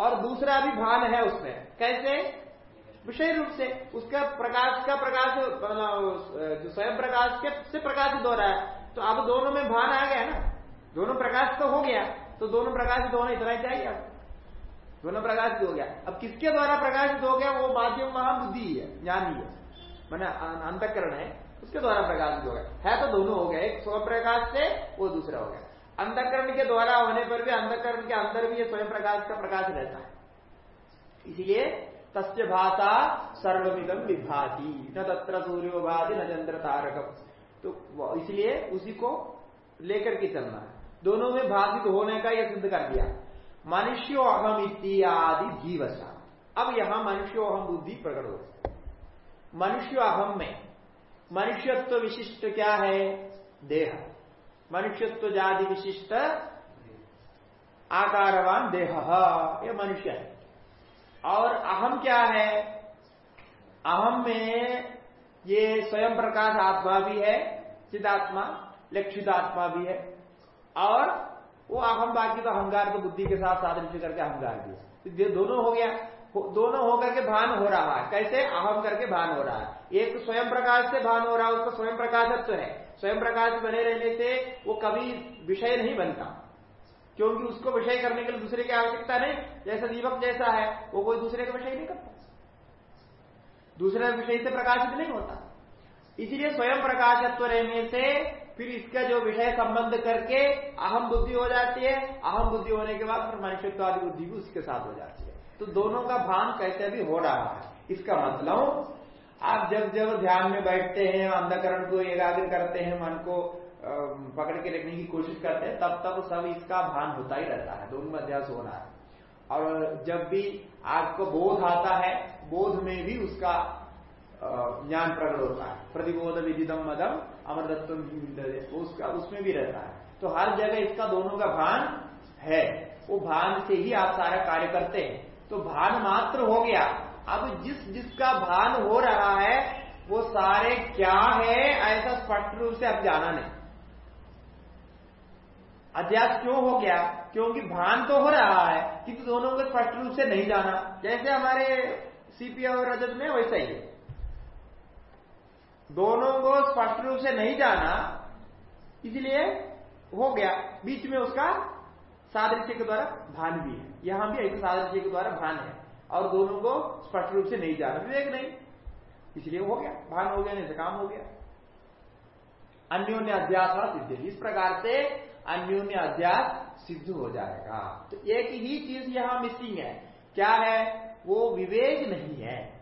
और दूसरा भी भान है उसमें। कैसे? विषय रूप से उसका प्रकाश का प्रकाश जो स्वयं प्रकाश के से प्रकाशित हो रहा है। तो अब दोनों में भान आ गया ना। दोनों प्रकाश तो हो गया तो दोनों प्रकाशित होना इतना ही चाहिए। दोनों प्रकाशित हो गया। अब किसके द्वारा प्रकाशित हो गया, वो माध्यम वहाँ बुद्धि है, ज्ञान ही। है मैंने अंतकरण है, उसके द्वारा प्रकाशित हो गया। है तो दोनों हो गया एक स्व प्रकाश से, वो दूसरा हो गया। अंधकरण के द्वारा होने पर भी अंधकरण के अंदर भी ये स्वयं प्रकाश का प्रकाश रहता है। इसलिए तस्य भाषा सर्वमिदम विभाति। न तत्र सूर्योभाति न चंद्र तारकम तो इसलिए उसी को लेकर के चलना है। दोनों में भाषित होने का यह सिद्ध कर दिया। मनुष्यो अहम इत्यादि जीवसा। अब यहाँ मनुष्यो अहम बुद्धि प्रकट हो मनुष्य अहम में मनुष्यत्व विशिष्ट क्या है? देह। मनुष्यत्व जाति विशिष्ट आकारवान देह। यह मनुष्य है। और अहम क्या है? अहम में ये स्वयं प्रकाश आत्मा भी है, चिदात्मा, लक्षित आत्मा भी है, और वो अहम बाकी तो अहंकार तो बुद्धि के साथ साधन करके अहंकार भी है। तो दोनों हो गया दोनों होकर के भान हो रहा है। कैसे? अहम करके भान हो रहा है। एक स्वयं प्रकाश से भान हो रहा है, उसका स्वयं प्रकाशत्व है। स्वयं प्रकाश बने रहने से वो कभी विषय नहीं बनता। क्योंकि उसको विषय करने के लिए दूसरे की आवश्यकता नहीं। जैसा दीपक जैसा है, वो कोई दूसरे का विषय नहीं करता। दूसरे विषय से प्रकाशित नहीं होता। इसलिए स्वयं प्रकाशत्व रहने से फिर इसका जो विषय संबंध करके अहम बुद्धि हो जाती है। अहम बुद्धि होने के बाद फिर मनुष्यत्वादि बुद्धि भी उसके साथ हो जाती है। तो दोनों का भान कैसे भी हो रहा है, इसका मतलब आप जब जब ध्यान में बैठते हैं, अंधकरण को एकाग्र करते हैं मन को पकड़ के रखने की कोशिश करते हैं, तब तब सब इसका भान होता ही रहता है, दोनों अध्यास हो रहा है। और जब भी आपको बोध आता है, बोध में भी उसका ज्ञान प्रकट होता है। प्रतिबोध विदितम मदम अमरदत्व उसका, उसमें भी रहता है। तो हर जगह इसका दोनों का भान है। वो भान से ही आप सारा कार्य करते हैं। तो भान मात्र हो गया। अब जिस, जिसका भान हो रहा है, वो सारे क्या है, ऐसा स्पष्ट रूप से अब जाना नहीं। अध्यास क्यों हो गया? क्योंकि भान तो हो रहा है किंतु दोनों को स्पष्ट रूप से नहीं जाना। जैसे हमारे सीपी और रजत में वैसा ही है। दोनों को स्पष्ट रूप से नहीं जाना इसलिए हो गया। बीच में उसका सादृश्य के द्वारा भान भी है। यहाँ भी ऐसे सादृश्य के द्वारा भान है और दोनों को स्पष्ट रूप से नहीं जाना। विवेक नहीं। इसलिए हो गया। भान हो गया, नहीं से काम हो गया। अन्योन्य अध्यास सिद्ध इस प्रकार से अन्योन्य अध्यास सिद्ध हो जाएगा। तो एक ही चीज़ यहाँ मिसिंग है। क्या है? वो विवेक नहीं है।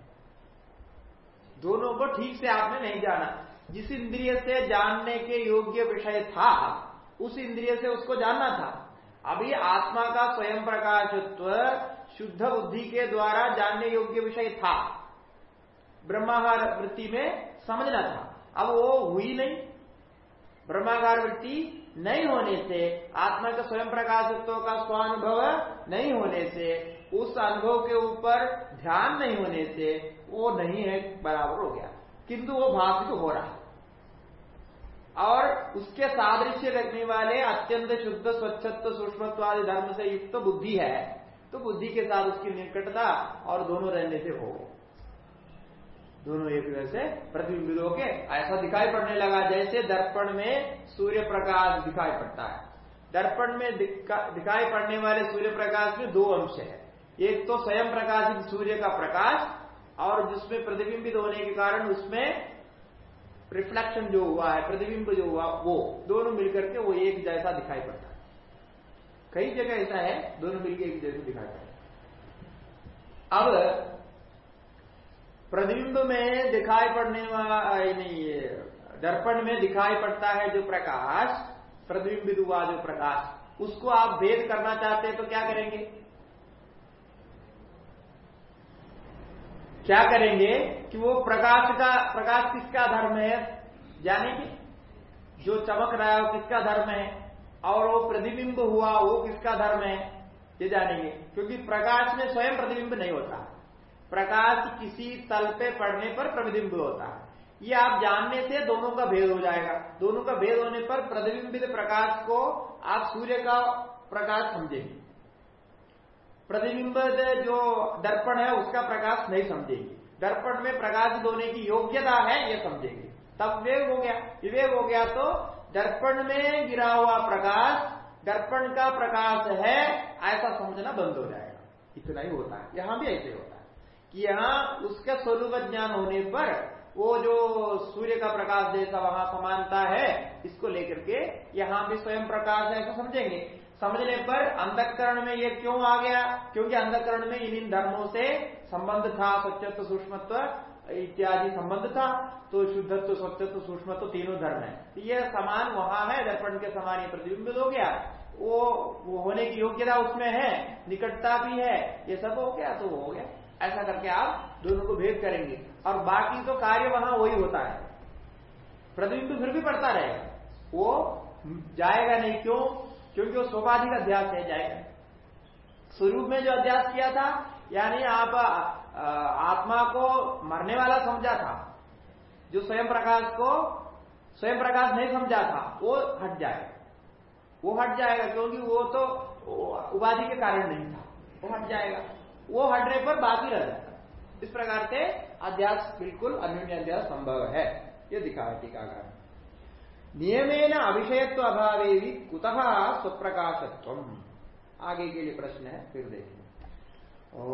दोनों को ठीक से आपने नहीं जाना। जिस इंद्रिय से जानने के योग्य विषय था, उस इंद्रिय से उसको जानना था। अभी आत्मा का स्वयं प्रकाशत्व शुद्ध बुद्धि के द्वारा जानने योग्य विषय था। ब्रह्माहार वृत्ति में समझना था। अब वो हुई नहीं। ब्रह्मागार वृत्ति नहीं होने से, आत्मा का स्वयं प्रकाशत्व का स्वानुभव नहीं होने से, उस अनुभव के ऊपर ध्यान नहीं होने से, वो नहीं है, बराबर हो गया। किंतु वो भाषित हो रहा है। और उसके सादृश्य रखने वाले अत्यंत शुद्ध, स्वच्छत्व, सूक्ष्मत्वादि धर्म से युक्त तो बुद्धि है तो बुद्धि के साथ उसकी निकटता और दोनों रहने से हो। दोनों एक तरह से प्रतिबिंबित होके ऐसा दिखाई पड़ने लगा, जैसे दर्पण में सूर्य प्रकाश दिखाई पड़ता है। दर्पण में दिखाई पड़ने वाले सूर्य प्रकाश में दो अंश है। एक तो स्वयं प्रकाशित सूर्य का प्रकाश, और जिसमें प्रतिबिंबित होने के कारण उसमें रिफ्लेक्शन जो हुआ है, प्रतिबिंब जो हुआ, वो दोनों मिलकर के वो एक जैसा दिखाई पड़ता है। कई जगह ऐसा है, दोनों मिलकर एक जैसे दिखाई पड़ता है। अब प्रतिबिंब में दिखाई पड़ने वाला नहीं दर्पण में दिखाई पड़ता है जो प्रकाश प्रतिबिंबित हुआ जो प्रकाश, उसको आप भेद करना चाहते हैं तो क्या करेंगे? क्या करेंगे कि वो प्रकाश का, प्रकाश किसका धर्म है? जानेंगे। जो चमक रहा है वो किसका धर्म है? और वो प्रतिबिंब हुआ वो किसका धर्म है? ये जानेंगे। क्योंकि प्रकाश में स्वयं प्रतिबिंब नहीं होता। प्रकाश किसी तल पे पड़ने पर प्रतिबिंब होता है। ये आप जानने से दोनों का भेद हो जाएगा। दोनों का भेद होने पर प्रतिबिंबित प्रकाश को आप सूर्य का प्रकाश समझेंगे। प्रतिबिंब जो दर्पण है, उसका प्रकाश नहीं समझेंगे। दर्पण में प्रकाश होने की योग्यता है, ये समझेंगे। तब वेग हो गया। विवेक हो गया तो दर्पण में गिरा हुआ प्रकाश, दर्पण का प्रकाश है, ऐसा समझना बंद हो जाएगा। इतना ही होता है। यहाँ भी ऐसे होता है। कि यहाँ उसका स्वरूप ज्ञान होने पर वो जो सूर्य का प्रकाश जैसा वहाँ समानता है इसको लेकर के यहाँ भी स्वयं प्रकाश है ऐसा समझेंगे। समझने पर अंधकरण में ये क्यों आ गया? क्योंकि अंधकरण में इन इन धर्मों से संबंध था स्वच्छत्व सूक्ष्मत्व इत्यादि संबंध था तो शुद्धत्व स्वच्छत्व सूक्ष्मत्व तीनों धर्म है। तो ये समान वहाँ है दर्पण के समान ये प्रतिबिंबित हो गया। वो, वो होने की योग्यता उसमें है निकटता भी है ये सब हो गया तो हो गया। ऐसा करके आप दोनों को भेद करेंगे। और बाकी तो कार्य वहाँ वही होता है। प्रतिबिंब फिर भी पड़ता रहेगा वो जाएगा नहीं, क्यों? क्योंकि वो सोपाधिक अध्यास है, जाएगा। स्वरूप में जो अध्यास किया था, यानी आप आत्मा को मरने वाला समझा था। जो स्वयं प्रकाश को स्वयं प्रकाश नहीं समझा था, वो हट जाएगा वो हट जाएगा, क्योंकि वो तो उपाधि के कारण नहीं था। वो हट जाएगा। वो हटने पर बाकी रह जाता है। इस प्रकार से अध्यास बिल्कुल अन्य अध्यास संभव है। ये दिखा टीकाकार नियमेन अभिषयत्व अभावे भी कुतः स्वप्रकाशत्व आगे के लिए प्रश्न है, फिर देखें ओ